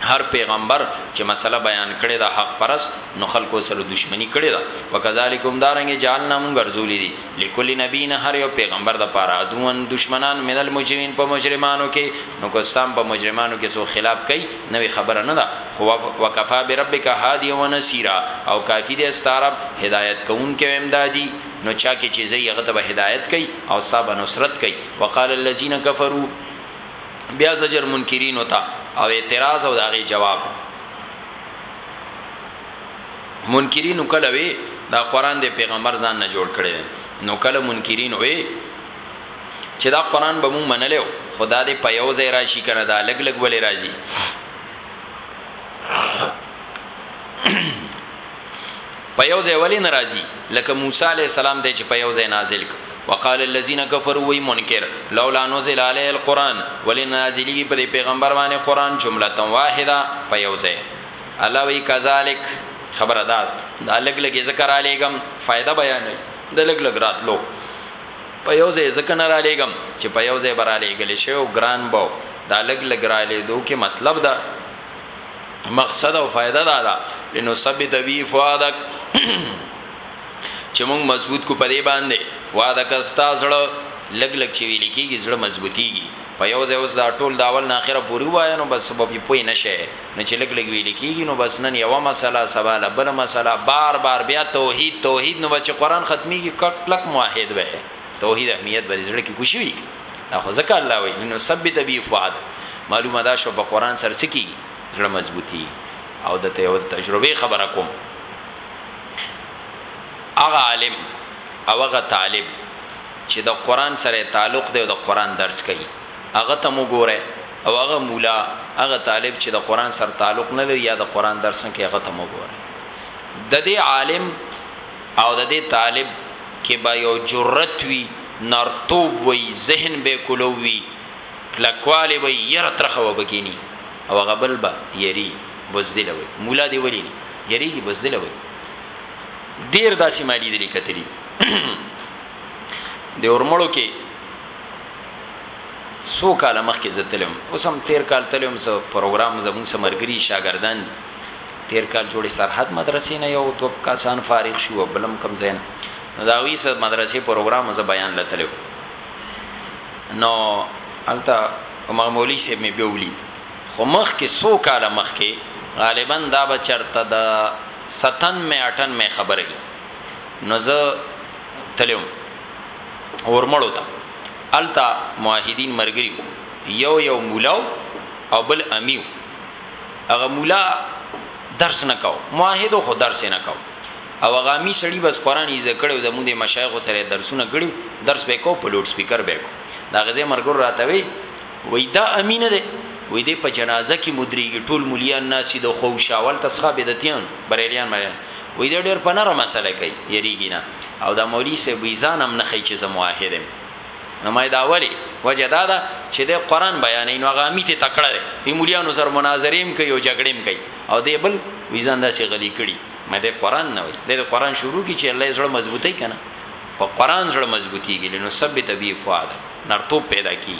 A: هر پیغمبر چې مسله بیان کړې ده حق پرست نو خلکو سره دښمنی کړې ده وکذالک همدارنګ جعلنا مونږ ګرځولې دي لکل نبی نه هر یو پیغمبر د پاره ادوان دښمنان من المجرمین په مجرمانو کې نو کوستان په مجرمانو کې سو خلاف کوي نوې خبره نه ده، خو وکفی بربک هادیا و نصیرا، او کافي دی ستا رب هدایت کوونکی او امدادي، نو چا کې چې ځي هغه ته به هدایت کوي او ستا به نصرت کوي، وقال الذین کفروا بیا زجر منکرینو ته او اعتراض او د هغې جواب، منکرینو کله وې دا قرآن دې پیغمبر ځان نه جوړ کړی دی، نو کله منکرینو وې. چې دا قران به مونږ منلو خدا دې په یو ځای راشي کنه دا لګ لګ ولې راځي په یو ځای ولې ناراضي لکه موسی عليه السلام ته چې په یو ځای نازل ک وقال الذين كفروا وي منکر لولا نزل عليه القران ولن نازلي پر پیغمبر باندې قران جمله واحده په یو ځای الله وی کذالک خبردار دا لګ لګ ذکر علیګم فائدہ بیان دی لګ لګ راتلو په یو ځای ځکه نه رالیږم چې په یو ځای به رالیږل شی او ګران به و، دا لږ لږ رالیدو کې مطلب ده مقصد او فایده دا ده لنثبت به فؤادک چې موږ مضبوط کو په دې باندې فؤادک ستا زړه لګ لګ چې ویل کېږي زړه مضبوطیږي په یو ځای اوس دا ټول داول نه اخره پوری وای نو بس سبب یې پوی نشه نه چې لګ لګ ویل کیږي نو بس نن یو مسله سبا له بل مسله بار بار بیا توحید توحید نو چې قران ختميږي کټ کلک موحد وه توحید اهمیت به زړه کې کوشي دا خو ځکه الله وایي نو ثبت به فؤاد معلومه دا شو په قران سره سکی زړه مضبوطی او د ته یو تجربه خبره کوم هغه عالم او هغه طالب چې د قران سره تعلق دی او د قران درس کوي هغه ته مو ګوره او هغه مولا هغه طالب چی د قران سره تعلق نه لری یا د قران درس نه کوي هغه ته مه ګوره ددی عالم او ددی طالب کی به یو جرت وی نرتوب وی ذهن به کولو وی کلکوالی وی یره ترخه وبکینی او هغه بل به یری بزدل وی مولا دی ولی یری کی بزدل وی ډیر داسې مالی دلی کتلی دی ورمړو کې څو کاله مخکې زه تللی وم، اوس هم تېر کال تللی وم، څه پروګرام، زموږ څه ملګري شاګردان دي، تېر کال جوړې سرحد مدرسې نه یو دوه کسان فارغ شوي او بل هم کوم ځای نه، نو د هغوی څه مدرسې پروګرام و، زه بیان له تللی وم، نو هلته همغه مولوي صاحب مې بیا ولید، خو مخکې څو کاله مخکې، غالباً دا به چېرته د ستنمې اټنمې خبره وي، نو زه تللی وم اورمړو ته. هلته موحدین مرګري وو یو یو مولا او بل امیو هغه مولا درس نه کاو موحد خو درس نه کاو او هغه امی سړی بس قران یې ذکرو د مونږه مشایخ سره درسونه کړو درس به کو په لوډ سپیکر به کو دا غزه مرګور راته وی وای دا امینه ده وای دې په جنازه کې مدریږي ټول مليان ناسي د خوشاول تسخه بدتيان بریلیان مریان وې دې ډېر پنره مسله کوي یریږي نه او دا مولوی سه ویزان هم نه خي چې زه موحد یم نو ما دا ولی وجه دا ده چې د قران بیانې نو غامی ته تکړه دی په مولیانو سره مناظره هم کوي او جګړې هم کوي او دی بل ویزان داسې غلی کړي مې د قران نه وي د قران شروع کی چې الله زړه مضبوطی کنه په قران زړه مضبوطیږي نو ثبت به فؤاد نرتوب پیدا کی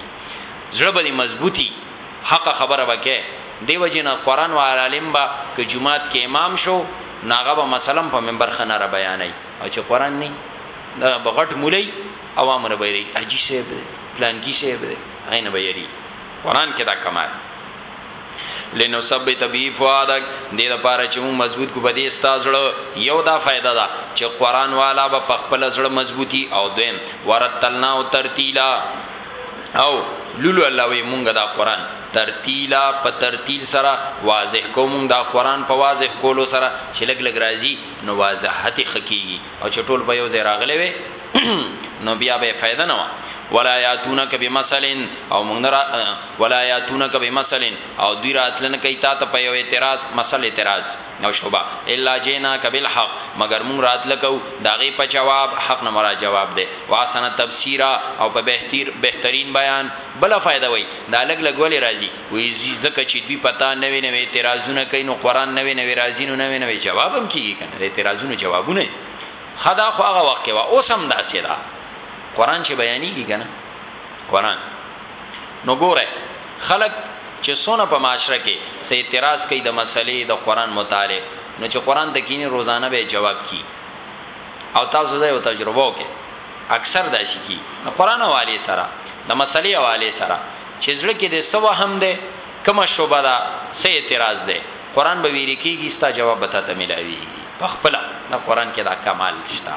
A: زړه به مضبوطی حقه خبره به کئ دی وجی نه قران وال عالم به که جومات کی امام شو نو هغه به مسله هم په منبر ښه نه را بیانوی او چه قران نه دا به غټ مولا وی عوامو نه به یریږی حاجی صاحب دی پلانکی صاحب دی هغه نه به یریږی قران کی دا کمال دی لنثبت به فؤادک دې لپاره چې موږ مضبوط کو بده استازړه یو دا فائدہ ده چې قران والا به خپل زړه مضبوطی او دویم ورتلنا او ترتیلا او لولو الله وی مونږ دا قران ترتیلا په ترتیل سره واضح کو مونږ دا قران په واضح کولو سره چې لګ لګ راځي نو واضحت خکېږي او چې ټول په یو ځای راغلي وي نو بیا به فائدہ نه ولا یاتونک بمثلن او مونږ را ولا یاتونک بمثلن او دوی راتلن کوي تا ته په یو اعتراض مسل اعتراض نه شو به الا جئناک بالحق مګر موږ راتله کوو د هغې په جواب، حق نه مراد جواب دی، واحسن تفسیرا او په بهتیر، بهترین، بیان. بله فائده وایي دا لږ لږ ولې راځي؟ وایي ځکه چې دوی په تا نوې نوې اعتراضونه کوي نو قرآن نوې نوې راځي نو نوې نوې جواب هم کیږي که نه؟ د اعتراضونو جوابونه یې. ښه دا خو هغه وخت کې وه اوس هم داسې ده قرآن چې بیانیږي که نه؟ قران نو ګوره خلک چې سونه په معاشره کې سه اعتراض کوي د مسلې د قران مطالعه نو چې قران ته کینی روزانه به جواب کی او تاسو زه یو تجربه وکي اکثر داسي کی نو قران حواله سره د مسلې حواله سره چې زړه کې د سو هم ده کما شوبه ده سه اعتراض ده قران به ویری کیږي ستا جواب به ته ملاوي په خپل نه قران کې دا کمال شته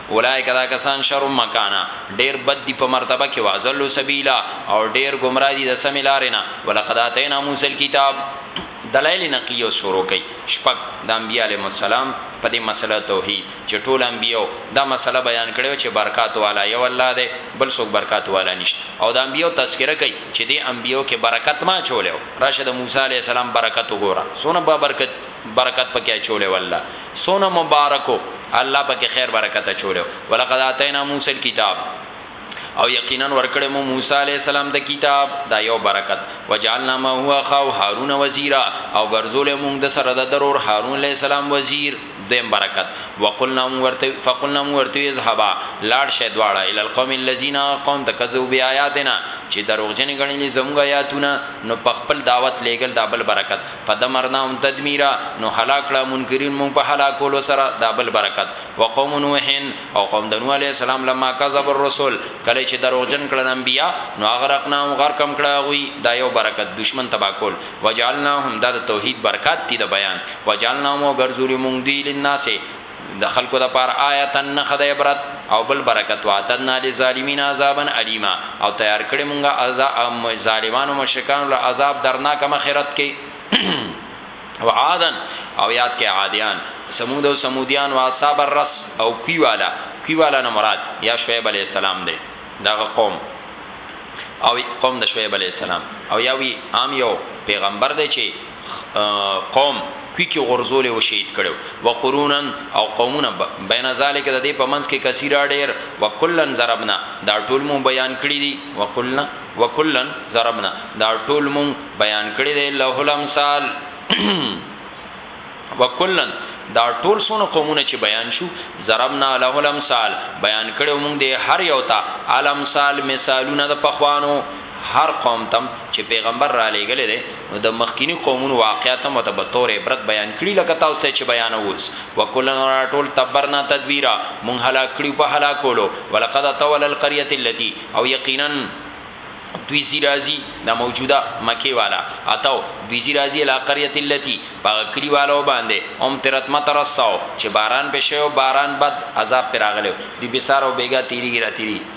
A: اولائک دا کسان شر مکانا ډیر بد دی په مرتبه کې واذل سبیلا او ډیر گمراه دي د سم لارې نه ولقد اتینا موسی الكتاب دلایل نقلیه شروع کړي شپږ د انبیاء علیهم السلام په دې مسله توحید چې ټول انبیو دا مسله بیان کړو چې برکات والا یو الله دی بل څوک برکات والا نشته او د انبیو تذکرہ کوي چې دې انبیو کې برکت ما چولیو راشه د موسی علیه السلام برکت وګوره سونه با برکت برکت پکې چولیو الله څونه مبارک وو الله پکې خیر برکت اچولی وو ولقد اتینا موسی الکتاب او یقینا ورکړې مو موسی علی السلام ته کتاب دا یو برکت وجعلنا ما هو خاو هارون وزیرا او ګرځول موږ د سره د درور هارون علی السلام وزیر دیم برکت وقلنا ورته فقلنا ورته اذهبا لاړ شه دواړه ال القوم الذين قوم تکذو بیااتنا چې دروغجن غنلې زموږ آیاتونه نو په خپل دعوت لېګل دا بل برکت فدمرنا هم تدمیرا نو هلاک کړه منکرین مون په هلاکولو سره دا بل برکت وقوم نوح او قوم د نوح علی السلام لما کذب الرسل کله چې دروغجن کړه انبیا نو اغرقنا هم غرقم کړه غوی دا یو برکت دشمن تبا کول وجعلناهم دا د توحید برکات دی د بیان وجعلناهم غرزول مونږ دی لناس د خلکو د پاره آیتا نښه د عبرت او بل برکت واعتدنا للظالمین عذابا الیما او تیار کړی مونږه عذاب ظالمانو مشرکانو له عذاب درناک مخیرت کې وعادن او یاد کې عادیان سمود او سمودیان واصحاب الرس او کوي والا کوي والا نه مراد یا شعیب علی السلام دی دا قوم او قوم د شعیب علی السلام او یا وی عام یو پیغمبر دی چې قوم کویکی غورځولی او شهید کړی وو وقرونا او قومونه بین ذلک د دې په منځ کې کثیرا ډیر وکلا ضربنا دا ټول مون بیان کړی دی وکلا وکلا ضربنا دا ټول مون بیان کړی دی له الامثال وکلا دا ټول سونه قومونه چې بیان شو ضربنا له الامثال بیان کړو موږ د هر یو ته الامثال مثالونه د پخوانو هر قوم تم چې پیغمبر را لېګل دي نو د مخکیني قومونو واقعات هم ورته بطور عبرت بیان کړي لکه تاسو ته چې بیانوو اوس، وکلا نو هر ټول تبرنا تدبیرا مونږ هلاک کړي په هلاکولو، ولقد اتوا علی القریة التی او یقینا دوی ځي راځي دا موجوده مکې والا اتوا دوی ځي راځي علی قریة التی په هغه کلي والو باندې امطرت مطر السوء چې باران پرې شوی وو باران بد عذاب پرې راغلی وو دوی بې ساره او بېګاه تیریږي راتیریږي.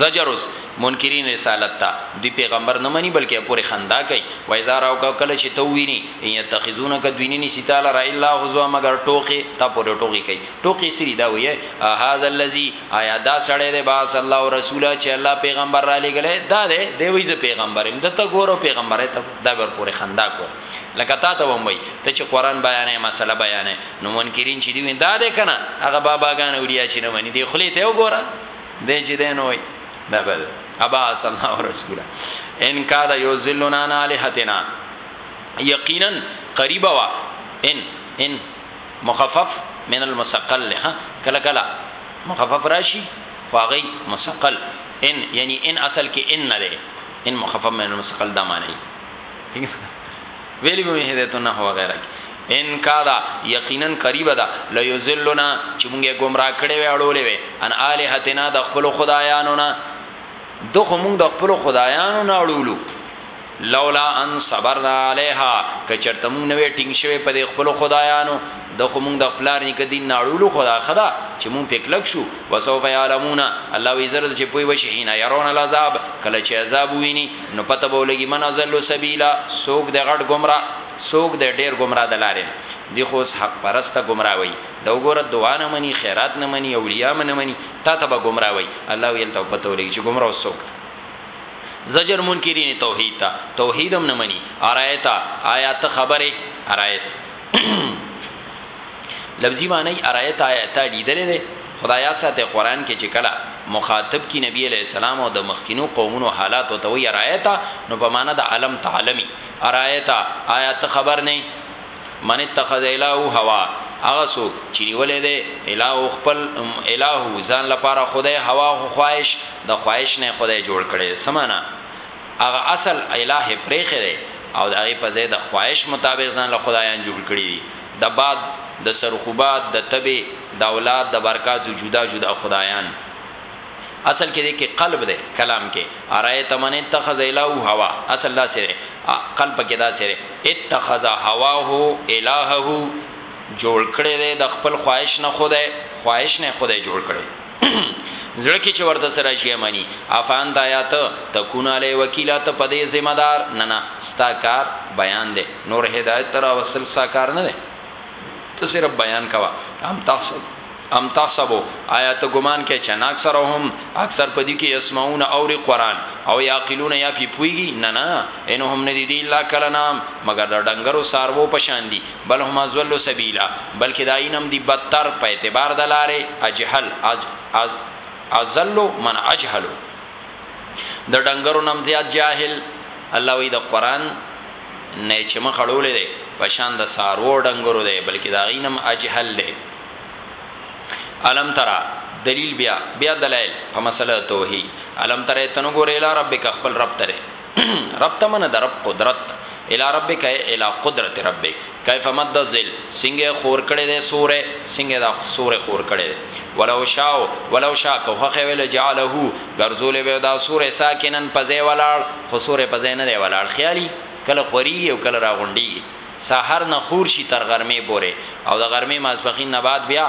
A: زجرس منکرین رسالت تا دوی پیغمبر نه منی بلکې پوری خندا کوي و اذا راو کا کله چې تو ویني ان یتخذون ک دوی نه سیتا لرا الا هزوا مگر ټوکی تا پوری ټوکی کوي ټوکی سری دا وی هاذا الذی آیا دا سړی دی با صلی الله رسولا چې الله پیغمبر را لګلې دا دی دی وی ز پیغمبرم دته ګورو پیغمبره ته دا ور پوری خندا کو لکه تا ته وم وای ته چې قران بیانې مسله بیانې نو منکرین چې دی دا ده کنه هغه باباګان اوریا چې نه مني دی خلی ته وګوره دی چې دین وای دا بل ابا صلی الله رسول ان کا دا یذلنا الہتنا یقینا قریبا وا ان ان مخفف من المثقل له کلا کلا مخفف راشي واغی مثقل ان یعنی ان اصل کې ان نه ده ان مخفف من المثقل دا معنی ویلی به هدایت نه هو غیره ان کادا یقینا قریب ده لا یذلنا چې مونږه گمراه کړي وي اړولې وي ان الہتنا د خپل خدایانو نه دغه مونږ د خپل خدایانو نه اړولو لولا ان صبرنا علیها کچرته مونږ نوې ټینګ شوی په خپل خدایانو د خو مونږ د خپلار نیک دین ناړولو خدا خدا چې مونږ پکلک شو وسوف یعلمون الله وی زرد چې پوي وشي هینا يرون العذاب کله چې عذاب ویني نو پته به ولګي من ازل سبیلا سوق د غټ گمراه سوق د ډیر گمراه دلارې دی خو حق پرسته گمراه وي دا وګوره دعا نه مني خیرات نه مني اولیاء نه مني تا ته به گمراه وي الله ویل ته پته ولګي چې گمراه سوق زجر منکرین توحید تا توحیدم نه مني ارایتا آیات خبره ارایت لفظي معنی ارایت آیات لیدل دي خدایا ساته قران کې چې کله مخاطب کی نبی علی السلام او د مخکینو قومونو حالات او توي ارایت نو په معنی د عالم تعلمی ارایت آیات خبر نه من اتخذ الهه هوا هغه سو چې نیولې ده الهه خپل الهه ځان لپاره خدای هوا خو خواهش د خواهش نه خدای جوړ کړي سمانا هغه اصل الهه یې پرېښی دی او د هغې په ځای د خواهش مطابق ځان له خدایان جوړ کړي دي، د باد، د سرخوباد، د تبې، د اولاد د برکاتو جدا جدا خدایان. اصل کې دې کې قلب دی، کلام کې، ارایت من اتخذ الهه هوا، اصل داسې دی، قلب پکې داسې دی، اتخذ هواه الهه، جوړ کړی دی د خپل خواهش نه خدای، خواهش نه یې خدای جوړ کړی. زړه کې چې ورته سره شي مني افان دایات تكون علی وکیلا ته پدې ذمہ دار نه نه ستا کار بیان دی نور هدایت تر وصل ستا کار نه دی ته صرف بیان کوا هم تاسو ام تاسبو آیات ګمان کې چناک سره هم اکثر پدې کې اسمعون او قرآن او یاقلون یا پی پویږي نه نه انهم ندی دی الا کلنام مگر د ډنګرو سارو پشان دي بل هم ازول سبیلا بلکې دا اینم دی بدتر په اعتبار د لارې اجهل از از ازل من اجهل د ډنګرو نم زیات جاهل الله وی د قران نه چې مخ اړولې ده په شان د سارو ډنګرو ده بلکې دا غینم اجهل ده الم ترا دلیل بیا بیا دلایل په مسله توحید الم ترا تنو ګورې لا ربک خپل رب تره رب ته منه د رب قدرت الی ربک الی قدرت ربک کیف مد ذل سنگه خور کړي د سوره سنگه د سوره خور کړي ولو شاو ولو شا کو خخه ویل جعله غرزول به دا سوره ساکنن پځې ولاړ خو سوره پځې نه دی ولاړ خیالي کله خوري او کله راغونډي سهار نه خور شي تر غرمې پورې او د غرمې ماسپښين نه بعد بيا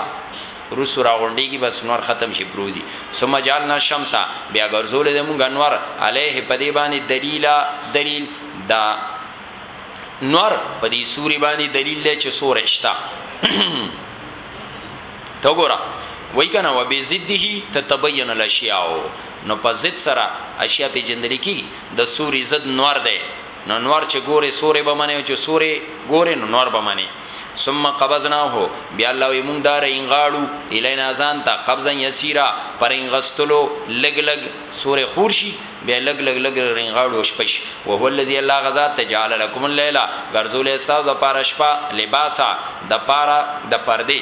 A: وروسته راغونډيږي بس نور ختم شي پروزي ثم جعلنا الشمس بيا ګرځولې ده مونږ نور عليه په دې باندې دليلا دليل دا نور په دې سوري باندې دليل دی چې سورې شته تو ګورا وای کنه و به ضده تتبین الاشیاء نو په ضد سره اشیاء په جندل کی د سوري ضد نور ده نو نور چې ګورې سورې به منې او چې سورې ګورې نو نور به منې ثم قبضناه بیا الله وی مونږ دار انغاړو الینا ځان ته قبضا یسیرا پر انغستلو لګ لګ سورې خور شي بیا لګ لګ لګ رنغاړو شپش او هو الذی الله غزا تجعل لكم الليل غرزول اساس د پاره شپه لباسا د پاره د پردی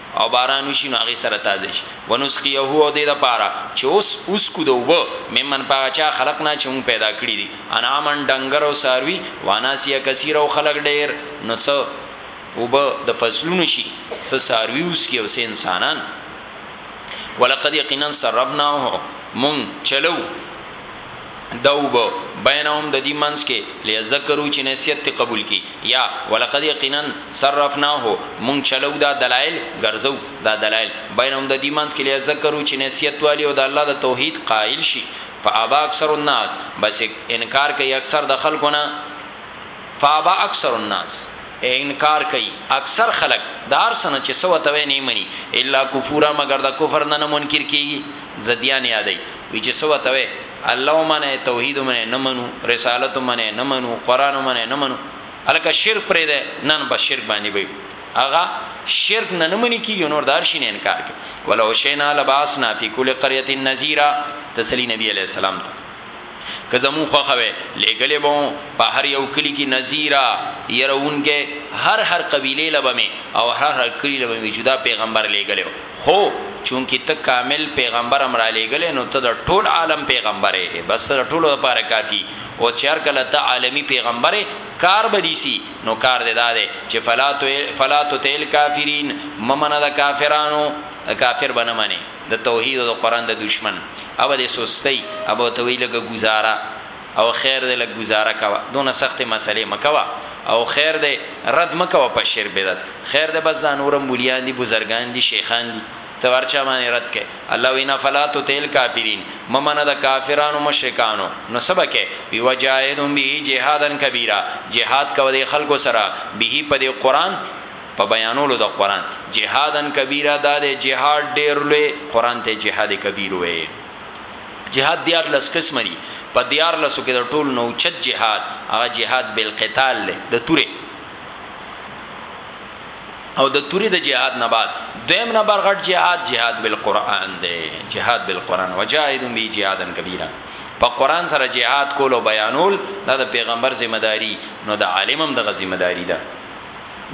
A: او باران وشي نو هغه سره تازه شي ونسقيه او دې لپاره چې اوس اوس کو دوبه ممن پاغه چا خلقنا چې مون پیدا کړی دي انعامن ډنګر او ساروي واناسیه کثیر او خلق ډیر نو س وبه د فصلونو شي س ساروي اوس کې او س انسانان ولقد یقینا سربناه مون چلو دوبه بینهم د دې منس کې لیذکرو چې نصیحت ته قبول کی یا ولقد یقینا صرفناه مون چلو دا دلایل ګرځو دا دلایل بینهم د دې منس کې لیذکرو چې نصیحت والی او د الله د توحید قائل شي فابا اکثر الناس بس انکار کوي اکثر د خلکونه فابا اکثر الناس انکار کوي اکثر خلک دار سن چې سو ته نه مني الا کفورا مگر د کفر نه منکر کیږي زديان یادای وی چې سو ته وی الله ومنه توحید ومنه نه منو رسالت ومنه نه منو قران ومنه نه منو الکه شرک پرې ده نن به شرک باندې وي اغه شرک نه نه منی کیږي نور دار شي نه انکار کوي ولو شینا لباسنا فی کل قريه نذیرا تسلی نبی علیہ السلام ته که زمون خوخوي لګلې بو په هر یو کلی کې نذیرا يرونګه هر هر قبيله لبمه او هر هر کلی لبمه جدا پیغمبر لګلې خو چونکه ته کامل پیغمبر هم رالیږلی نو ته د ټول عالم پیغمبر ېې بس ته د ټولو لپاره کافی اوس چه هر کله ته عالمی پیغمبر ېې کار به دی سی نو کار دی دا دی چه فلا تطع الکافرین مه منه د کافرانو د کافر به نه منی د توحید او د قرآن د دشمن هغه به دی سستی هغه به ورته وایی لږه ګوزاره او خیر دی لږ ګوزاره کوه دونه سختې مسلې مه کوه او خیر دی رد مه کوه په شرک بدعت خیر دی بس دا نور هم مولیان دي بزرګان دي شیخان دي ته هر چا باندې رد کوې الله وایي نه فلا تطع الکافرین مه منه د کافرانو مشرکانو نو څه به کوې وي وجاهدهم به جهادا کبیرا جهاد کوه دې خلکو سره به په دې قرآن په بیانولو د قرآن جهادا کبیرا دا دې جهاد ډېر لوی قرآن ته جهاد کبیر وایې جهاد دیار لس قسم دي په دیار لسو کې د ټول نو چت جهاد هغه جهاد بالقتال له د توره او د توره د جهاد نه بعد دویم نمبر غټ جهاد جهاد بالقران دی جهاد بالقران وجاهدوا به جهادن کبیره په قران سره جهاد کول او بیانول دا د پیغمبر ذمہ داری نو د عالمم دغه ذمہ داری ده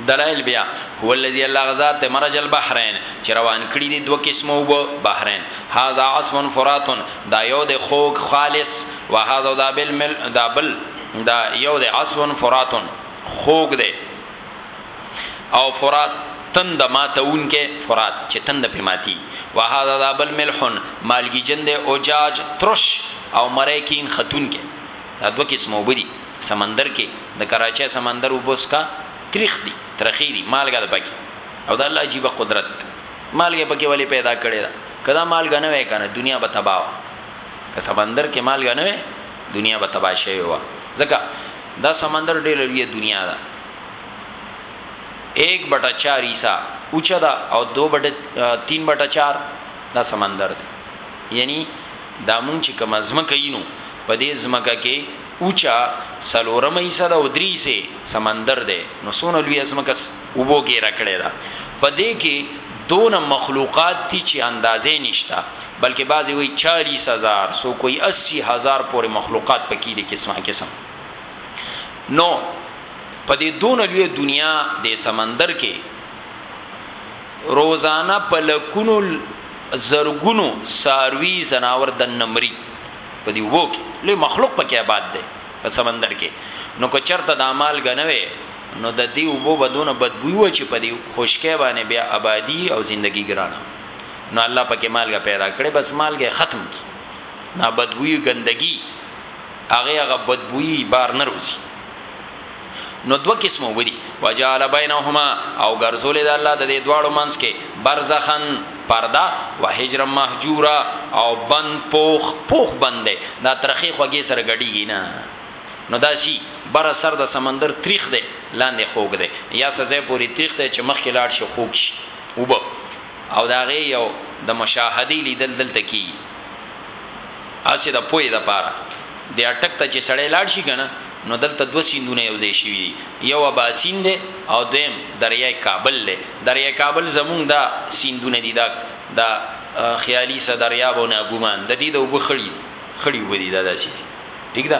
A: دلائل بیا، هو الذی الله هغه ذات دی مرج البحرین چې روان کړي دي دوه قسمه اوبه، بحرین، هذا عذب فرات دا یو دی خوږ خالص وهذا دا بل مل دا بل دا یو دی عذب فرات خوږ دی او فرات تند ماتون کې فرات چې تند په ماتي وهذا دا بل ملحن مالګي جن دی او جاج ترش او مریکین خاتون کې دا دوه قسمه اوبه دي سمندر کې د کراچۍ سمندر اوبه سکا تریخ دي ترخی دي مالګه ده پکې او دا الله عجیب قدرت مالګه پکې ولې پیدا کړې ده کدا مالګه نه وای کنه دنیا به تباہ و که سمندر کې مالګه نه وای دنیا به تباہ شوی و ځکه دا سمندر ډېر لوی دنیا ده 1 بټا 4 حصہ اوچا دا او 2 بټا 3 بټا 4 دا سمندر دی یعنی دا مونږ چې کوم ازمه کینو په دې ځمکه کې اوچا سلورمه حصہ د ودری سه سمندر دی نو سونه لوی ازمکه وبو کې راکړی دا په دې کې دون مخلوقات دي چې اندازې نشتا بلکې بعضی وی 40000 سو کوئی 80000 پورې مخلوقات پکې دي قسمه قسم نو په دې دون لوی دنیا د سمندر کې روزانه په لکونو زرګونو ساروی زناور د نمرې په دې وو کې لوی مخلوق پکې آباد دی په سمندر کې نو که چرته د اعمال غنوي نو د دې وو بدونه بدبوي و چې په دې خوشکې باندې بیا آبادی او زندگی ګرانه نو الله پاک مالګه پیدا کړي بس مالګه ختم کی نه بدبوئی ګندګي هغه هغه بدبوئی بار نه روزي نو دو قسمه ودی وجعل بینهما او ګرځول د الله د دې دواړو منځ کې برزخن پردا وهجر مهجورا او بند پوخ پوخ بندې دا ترخی خوږی سره غډیږي نه نو دا شي بر سر د سمندر تریخ دی لاندې خوګ دی یا سزا پوری تریخ دی چې مخ کې لاړ شي خوګ شي وب او دا غي یو د مشاهدي لیدل دلته کی هسې د پوهې لپاره، دې اټک ته چې سړی لاړ شي کنه نو دلته دوه سیندونه یو ځای شوي دي، یو اباسین دی او دویم دریای کابل دی، دریای کابل زموږ دا سیندونه دي، دا دا خیالي څه دریاب او ناګومان د دې د اوبه خړي دي، خړي اوبه دي دا داسې دي ټیک ده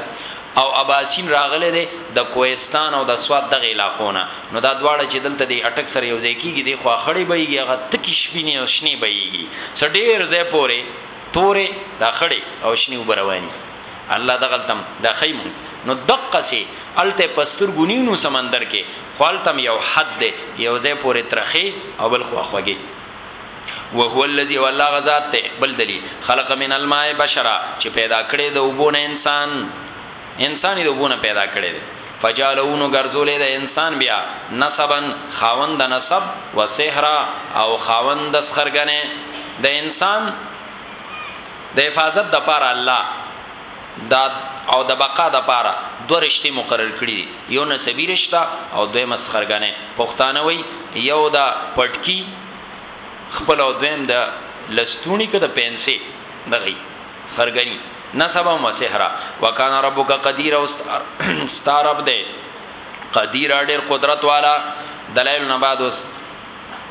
A: او اباسین راغلی دی د کوهستان او د سوات دغه علاقو نه، نو دا دواړه چې دلته دې اټک سره یو ځای کیږي دې خوا خړې بهیږي هغه تکې شپینې او شنې بهیږي څه ډیر ځای پورې. تورې دا خړې او شنی وب رواني الله دغلتم دا خی مون نو دقه سي الته پستر ګونی نو سمندر کې خالتم یو حد دی یو ځای پورې ترخی او بل خو خوږی وهو الذي والله غزاد ته بل دلیل خلق من الماء بشرا چې پیدا کړي د وبونه انسان انسان د وبونه پیدا کړی دی فجالو نو ګرځولې د انسان بیا نسبن خاوند نسب و سحرا او خاوند سخرګنه د انسان د حفاظت د پاره الله دا او د بقا د پاره دوه رشتي مقرر کړی یو نسبی رشتہ او دوی مسخرګنه پښتانه وی یو دا پټکی خپل او دویم د لستونی کده پنسي دغی څرګنی نسب او مسیح را وکانا ربک قدیر او ستارب دې قدیر ډېر قدرت والا دلایل نه بعد اوس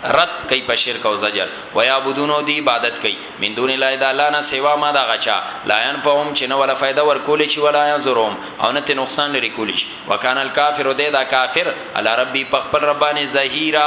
A: رد کوي په شرک او زجر و یعبدونو دی عبادت کوي من دون الله د الله نه سوا ما دا غچا لا ينفهم چې نه ولا فائدہ ورکول شي ولا ينظرهم او نه ته نقصان لري کول شي وکانه الکافر دی دا کافر علی ربي په خپل ربانه ظهیرا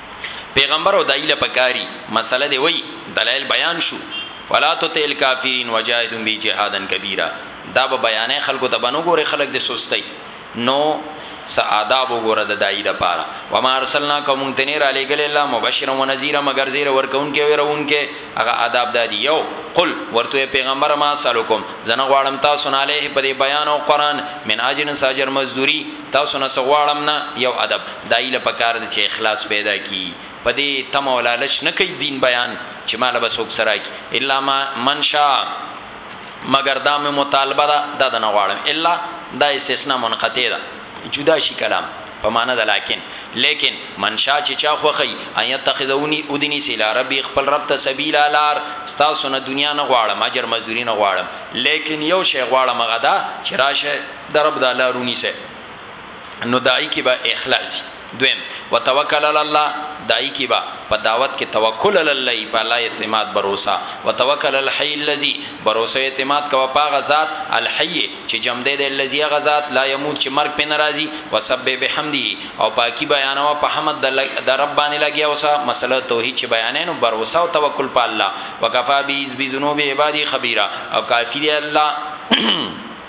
A: پیغمبر او دایله پکاري مسله دی وای دلایل بیان شو ولا تو تل کافرین وجاهدون بی جهادن کبیره دا به بیانې خلکو ته بنو ګوره خلک د سستۍ نو س آداب وګوره د دای د پاره و ما ارسلنا کوم تنیر علی گل الله مبشر و نذیر مگر زیر ورکون کې ورون کې هغه آداب دادی یو قل ورته پیغمبر ما سلکم زنه غواړم تاسو نه علیه په بیان او قران من اجر ساجر مزدوری تاسو نه څه غواړم نه یو ادب داعی له پکار ده چه اخلاص پیدا کی په دی طمع او لالچ نه کوي دین بیان چه ماله به څوک څه راکی الا ما من شاء مګر دا مې مطالبه ده دا د نه غواړم الا دا استثناء منقطع ده جدا شي کلام په معنا ده لکن لیکن من شاء چې چا خوخی ان يتخذوني ادني سلا ربي خپل رب ته سبیل الار تاسو نه دنیا نه غواړم اجر مزدوری نه غواړم لیکن یو شی غواړم غدا چې راشه د رب د لار ونیسه نو دای کی به اخلاص دویم وتوکل علی الله دای کی به په دعوت کې توکل علی الله په الله اعتماد باور وتوکل الحی الذی باور اعتماد کوا پاغه ذات الحی چې جمع دی د الذی غزاد لا یموت چې مرګ په ناراضی وسبح بحمده او پاکی بیانوا په حمد د رب باندې لګیا اوسه مسله توحید چې بیانې نو باور او توکل په الله وکفا بی ذنوب عبادی خبیره او کافی دی الله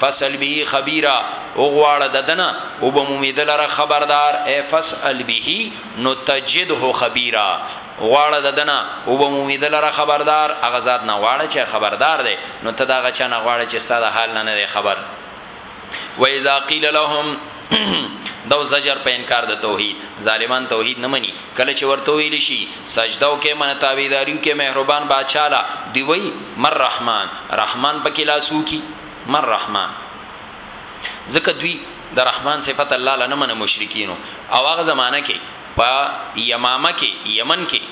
A: فصل به خبیرا وغواړه ددنه وبمومی دلره خبردار ای فصل به نو تجده خبیرا غواړه ددنه وبمومی دلره خبردار هغه ذات نه غواړه چه خبردار دی نو ته دهغه چا نه غواړه چه ستا د حال نه نه دی خبر واذا قیل لهم دو زجر په انکار د توحید ظالمان توحید نه مني کله چې ورته ویل شي سجده او کې من تابعداریو کې مهربان بادشاہ دی وی مر رحمان رحمان پکې لاسو کی مر رحمان ځکه دوی د رحمان صفت الله لنه من مشرکینو او هغه زمانہ کې په یمامه کې یمن کې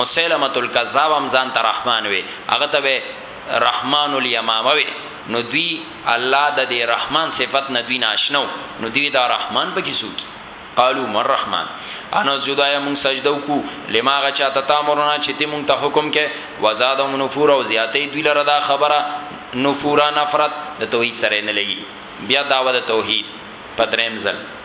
A: مسیلمة الکذاب هم ځان ته رحمن وی هغه ته به رحمن الیمامه وی نو دوی الله ددی رحمن صفت نه دوی ناشنا وو نو دوی دا رحمن په کی څوک قالو من رحمن انسجد آیا مونږ سجده وکو لما غا چاته تامرنا چې تی مونږ ته حکم کې وزادهم نفور او زیاتې دوی لره دا خبره نفورا نفرت د توحید سره نه لګي بیا داوه د توحید په دریم ځل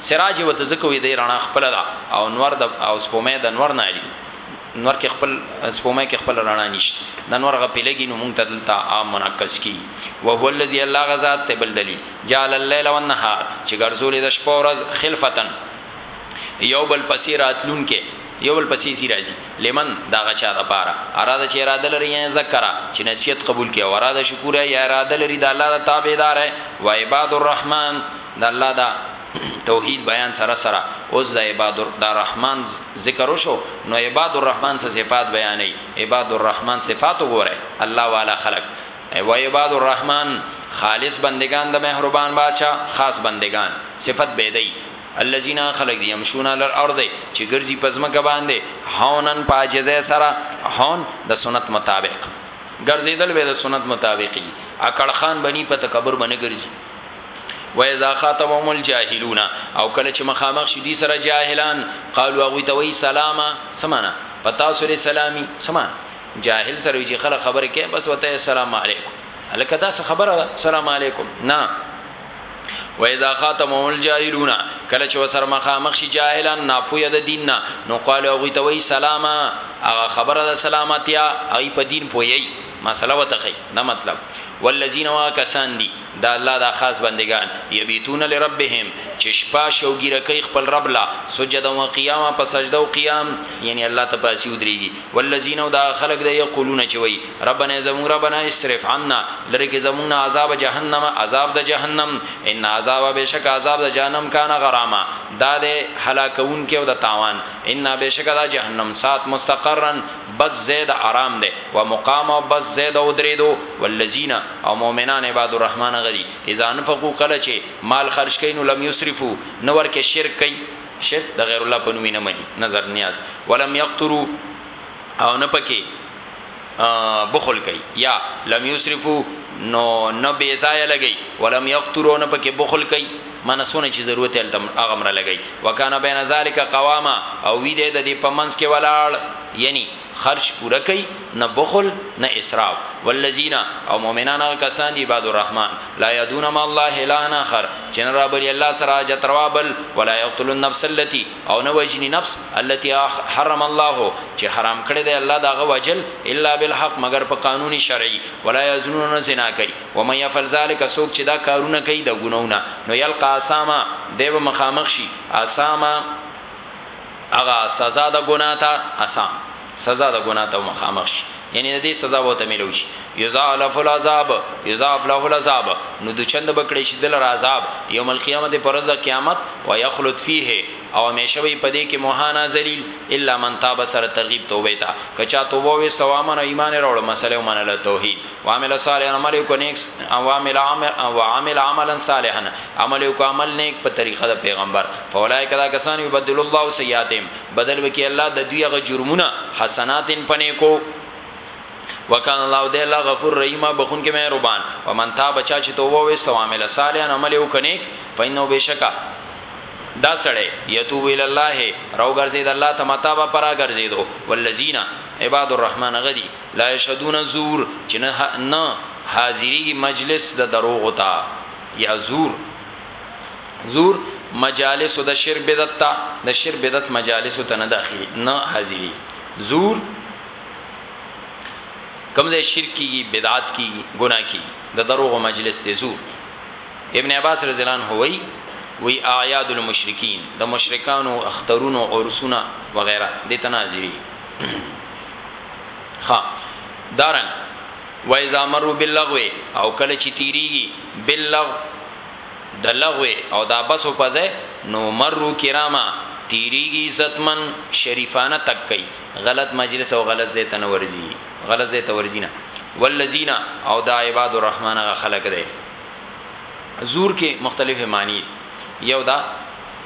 A: سراج وته ځکه وی دی رڼا خپله ده او نور د او سپومې د نور نه علي نور کې خپل سپومې کې خپل رڼا نشته د نور غ پیلګي نو مونږ تدلتا عام منعکس کی او هو الذی الله غزاد ته بل دلیل جعل الليل والنهار چې ګرځولې د شپه ورځ خلفتن یو بل پسې راتلون کې یو بل پسې سی راځي لمن دا غچا د پاره اراده چې اراده لري یا ذکر چې نصیحت قبول کړي او اراده شکر یا اراده لري د الله د تابعدار او عباد الرحمن د الله د توحید بیان سره سره اوس د عباد الرحمن ذکر وشو نو عباد الرحمن څه صفات بیانوي عباد الرحمن صفات وګوره الله والا خلق و عباد الرحمن خالص بندگان د مهربان بادشاہ خاص بندگان صفت به دی الذين خلق دي يمشون على الارض چې ګرځي پزمکه باندې هونن پاجزه سره هون د سنت مطابق ګرځیدل به د سنت مطابقي اکل خان بني په تکبر باندې ګرځي و اذا خاطبهم الجاهلون او کله چې مخامخ شې دي سره جاهلان قالوا غوي ته وی سلاما سمانا پتا سره سلامي سمانا جاهل سره چې خلک خبره کوي بس وته السلام علیکم الکه دا خبره السلام علیکم نه و اذا خاطبهم الجاهلون کله چې وسر مخامخ شي جاهلان ناپوهه د دین نه نو قالوا غوي ته وی سلاما هغه خبره د سلامتیا ای په دین پوي مسله وتخی دا مطلب والذین واکسان دی دا الله دا خاص بندگان یبیتون لربهم چې شپه شوګیره کوي خپل رب لا سجدا و قیاما په سجده او قیام یعنی الله ته پاسی ودریږي والذین دا خلق د یقولون چې وای ربنا زمون ربنا اسرف عنا لری کې زمون عذاب جهنم عذاب د جهنم ان عذاب بشک عذاب د جهنم کان غراما دا د هلاکون کې او د تاوان ان بشک دا جهنم سات مستقرن بس ځای د آرام دی، ومقام او بس ځای د ودریدو، والذین او مؤمنان عباد الرحمن هغه دي، اذا انفقوا کله چي مال خرج کوي نو لم یسرفو نه ورکه شرک کوي، شرک د غیر الله په نوم یې نه مني، نذر نیاز، ولم یقترو او نه پکي بخل کوي، یا لم یسرفو نو نه بې ځایه لګوي، ولم یقترو او نه پکي بخل کوي. معنی سونه چې ضرورت یې التم اغمره لګی وکانه بین ذالک قواما او وی دې د دې پمنس کې ولاړ یعنی خرج پوره کوي نه بخل نه اسراف والذین او مؤمنان هغه کسان دی عباد الرحمن لا یدون ما الله الا اخر چې نه رابلی الله سره جتروا بل ولا یقتل النفس التي او نه وجنی نفس التي حرم الله چې حرام کړی دی الله دا غو وجل الا بالحق مگر په قانوني شرعي ولا یزنون زنا کوي ومن يفعل ذلک سوک چې دا کارونه کوي د ګناونه نو يلقا اساما دی به مخامخ شي اساما اغا سزا د ګنا ته اسام سزا د ګنا ته مخامخ شي یعنی د دې سزا وو ته ملو شي یذالف العذاب یذاف له العذاب نو د چند بکړې شي دل عذاب یوم القیامت پرز قیامت و یخلد فیه او همیشه وي پدې کې موهانا ذلیل الا من تاب سره ترغیب توبه تا کچا توبه وي سوامن ایمان راوړ مسله ومنله توحید وعمل صالحا عمل کو نیک او عمل عمل او عمل عملا صالحا عمل کو عمل نیک په طریقه د پیغمبر فولای کدا کسان یبدل الله سیئاتهم بدل وکي الله د دوی غ جرمونه حسنات پنه کو وکان الله دی الله غفور رحیم بخون کې مهربان ومن تا بچا چې توبه وست او عمل صالحا عمل یو کنيک فینو بشکا دا سړی یتوب ال الله راو ګرځید الله ته متابه پرا ګرځیدو والذین عباد الرحمن غدی لا یشهدون الزور چې نه نه حاضریږي مجلس د دروغو ته یا زور زور مجالس د شر بدعت ته د شر بدعت مجالس ته نه داخلي نه حاضری زور کوم ځای شرک کیږي بدعت کیږي ګناه کیږي د دروغو مجلس ته زور ابن عباس رضی الله عنه وی وی اعیاد المشرکین د مشرکانو اخترونو عرسونه وغیرہ د تناظری ها دارنګ و اذا مروا باللغو او کله چې تیریږي باللغ د لغو او دا بس په ځای نو مرو کراما تیریږي عزتمن شریفانه تک کوي غلط مجلس او غلط ځای ته نه ورځي غلط ځای ته ورځي نه والذین او دا عباد الرحمن غ خلق دی زور کې مختلفه معنی یو دا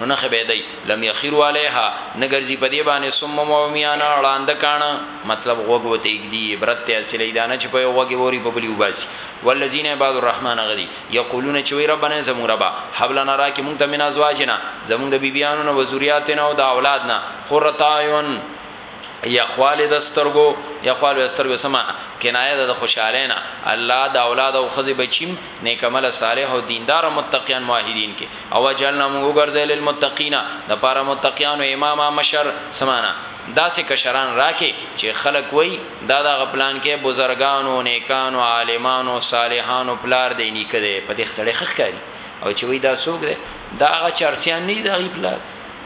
A: نو نښه به دی لم یخیرو علیها نه ګرځي په دې باندې صم و عمیانا ړاند کاڼه مطلب غوږ وته یږدي عبرت ته اصلې دا نه چې په یو غوږ یې ووري په بل یې وباسي والذین عباد الرحمن هغه دي یقولون چې وایي ربنا زموږ ربه هب لنا راکې موږ ته من ازواجنا زموږ د بیبیانو نه و ذریاتنا او د اولاد نه قرة اعین یخواله د سترګو یخواله د سترګو سمانه کنایه د خوشاله نه الله د اولاد او خزي بچیم نیکمل صالح او دیندار متقین موحدین کې او جلنا موږ ګرځل للمتقین د پاره متقین او امام مشر سمانه داسې کشران راکې چې خلک وای دا د غپلان کې بزرګانو نیکانو عالمانو صالحانو پلار دی نیکه دی په دې خړې خخ کاری او چې وای دا سوګ دی دا هغه چرسیان نه دی دا غی پلار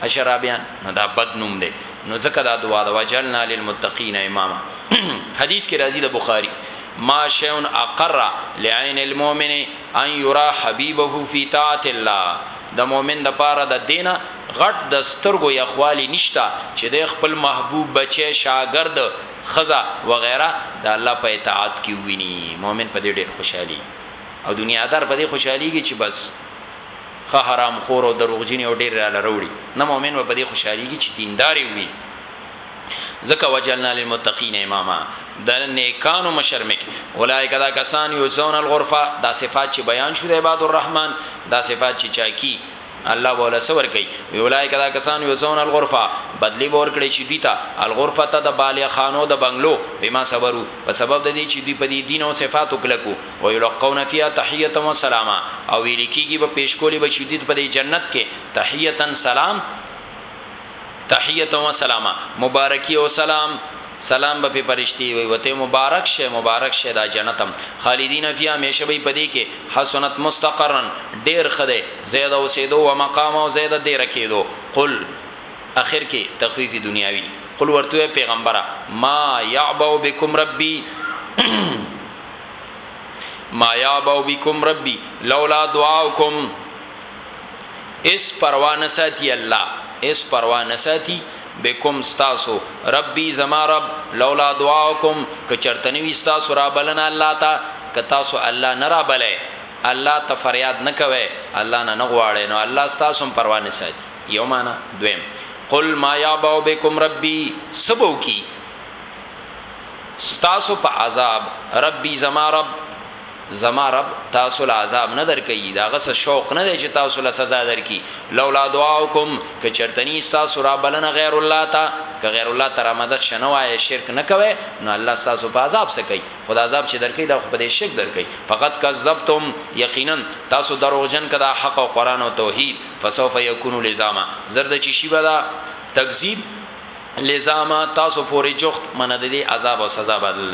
A: اشرابیان نو دا بد نوم دی نو ځکه دا دعا دا وجلنا للمتقین اماما حدیث کې راځي د بخاری ما شیون اقر لعین المؤمن ان یرا حبیبه فی طاعت الله د مؤمن د پاره د دینه غټ د سترګو یا خوالی نشتا چې د خپل محبوب بچي شاګرد خزا وغیرہ د الله په اطاعت کې ویني مؤمن په دې ډېر خوشحالي او دنیا دار په دې خوشحاليږي چې بس خه حرام خور او دروغجنی او ډیر راله روړی نه مومن به په دی خوشحالیږی چی دیندار یی وی ځکه وجعلنا للمتقین اماما د نیکانو مشر می کړی اولایک دا کسان یجزون الغرفه دا صفات چی بیان شو د عباد الرحمن دا صفات چی چا کی الله بوله سور کوي وی اولایک دا کسان یوزون الغرفه بدلی بور کړي شي دوی ته الغرفه ته د بالیخانو د بنگلو بما صبرو په سبب د دې چې دوی په دې دین او صفاتو کلکو ويلقون فيها تحيه و سلاما او ویل کیږي په پیش کولی بچی دید په جنت کې تحیتا سلام تحیتا و سلاما مبارکی او سلام سلام به په پرشتي وي وته مبارک شه مبارک شه دا جنتم خالدین فی همیشه به پدې کې حسنت مستقرن ډیر خده زید او سیدو و مقام او زید دې رکیدو قل اخر کې تخفیف دنیاوی قل ورته پیغمبره ما یعبو بكم ربی ما یعبأ بكم ربی لولا دعاؤکم اس پروا نه ساتي الله اس پروا نه ساتي بكم ستاسو ربی زما رب لولا دعاؤکم که چرته نوی ستاسو را بلنه الله تا که تاسو الله نه را بلئ الله ته فریاد نه کوئ الله نه نه غواړئ نو الله ستاسو هم پروا نه ساتي یو معنا دویم قل ما یعبأ بكم ربی سبو کی ستاسو په عذاب ربی زما رب زما رب تاسو له عذاب نه درکې دا غس شوق نه دی چې تاسو له سزا درکې لولا دعاکم که چرتنی تاسو را بلنه غیر الله تا که غیر الله تر مدد شنوای شرک نه کوي نو الله تاسو په عذاب سکی خدا عذاب چې درکې دا خو په دې شرک درکې فقط کذبتم یقینا تاسو دروغجن کدا حق او قران او توحید فسوف یکون لزاما زرد چې شی بدا تکذیب لزاما تاسو پوری جوخت منه د دې عذاب او سزا بدل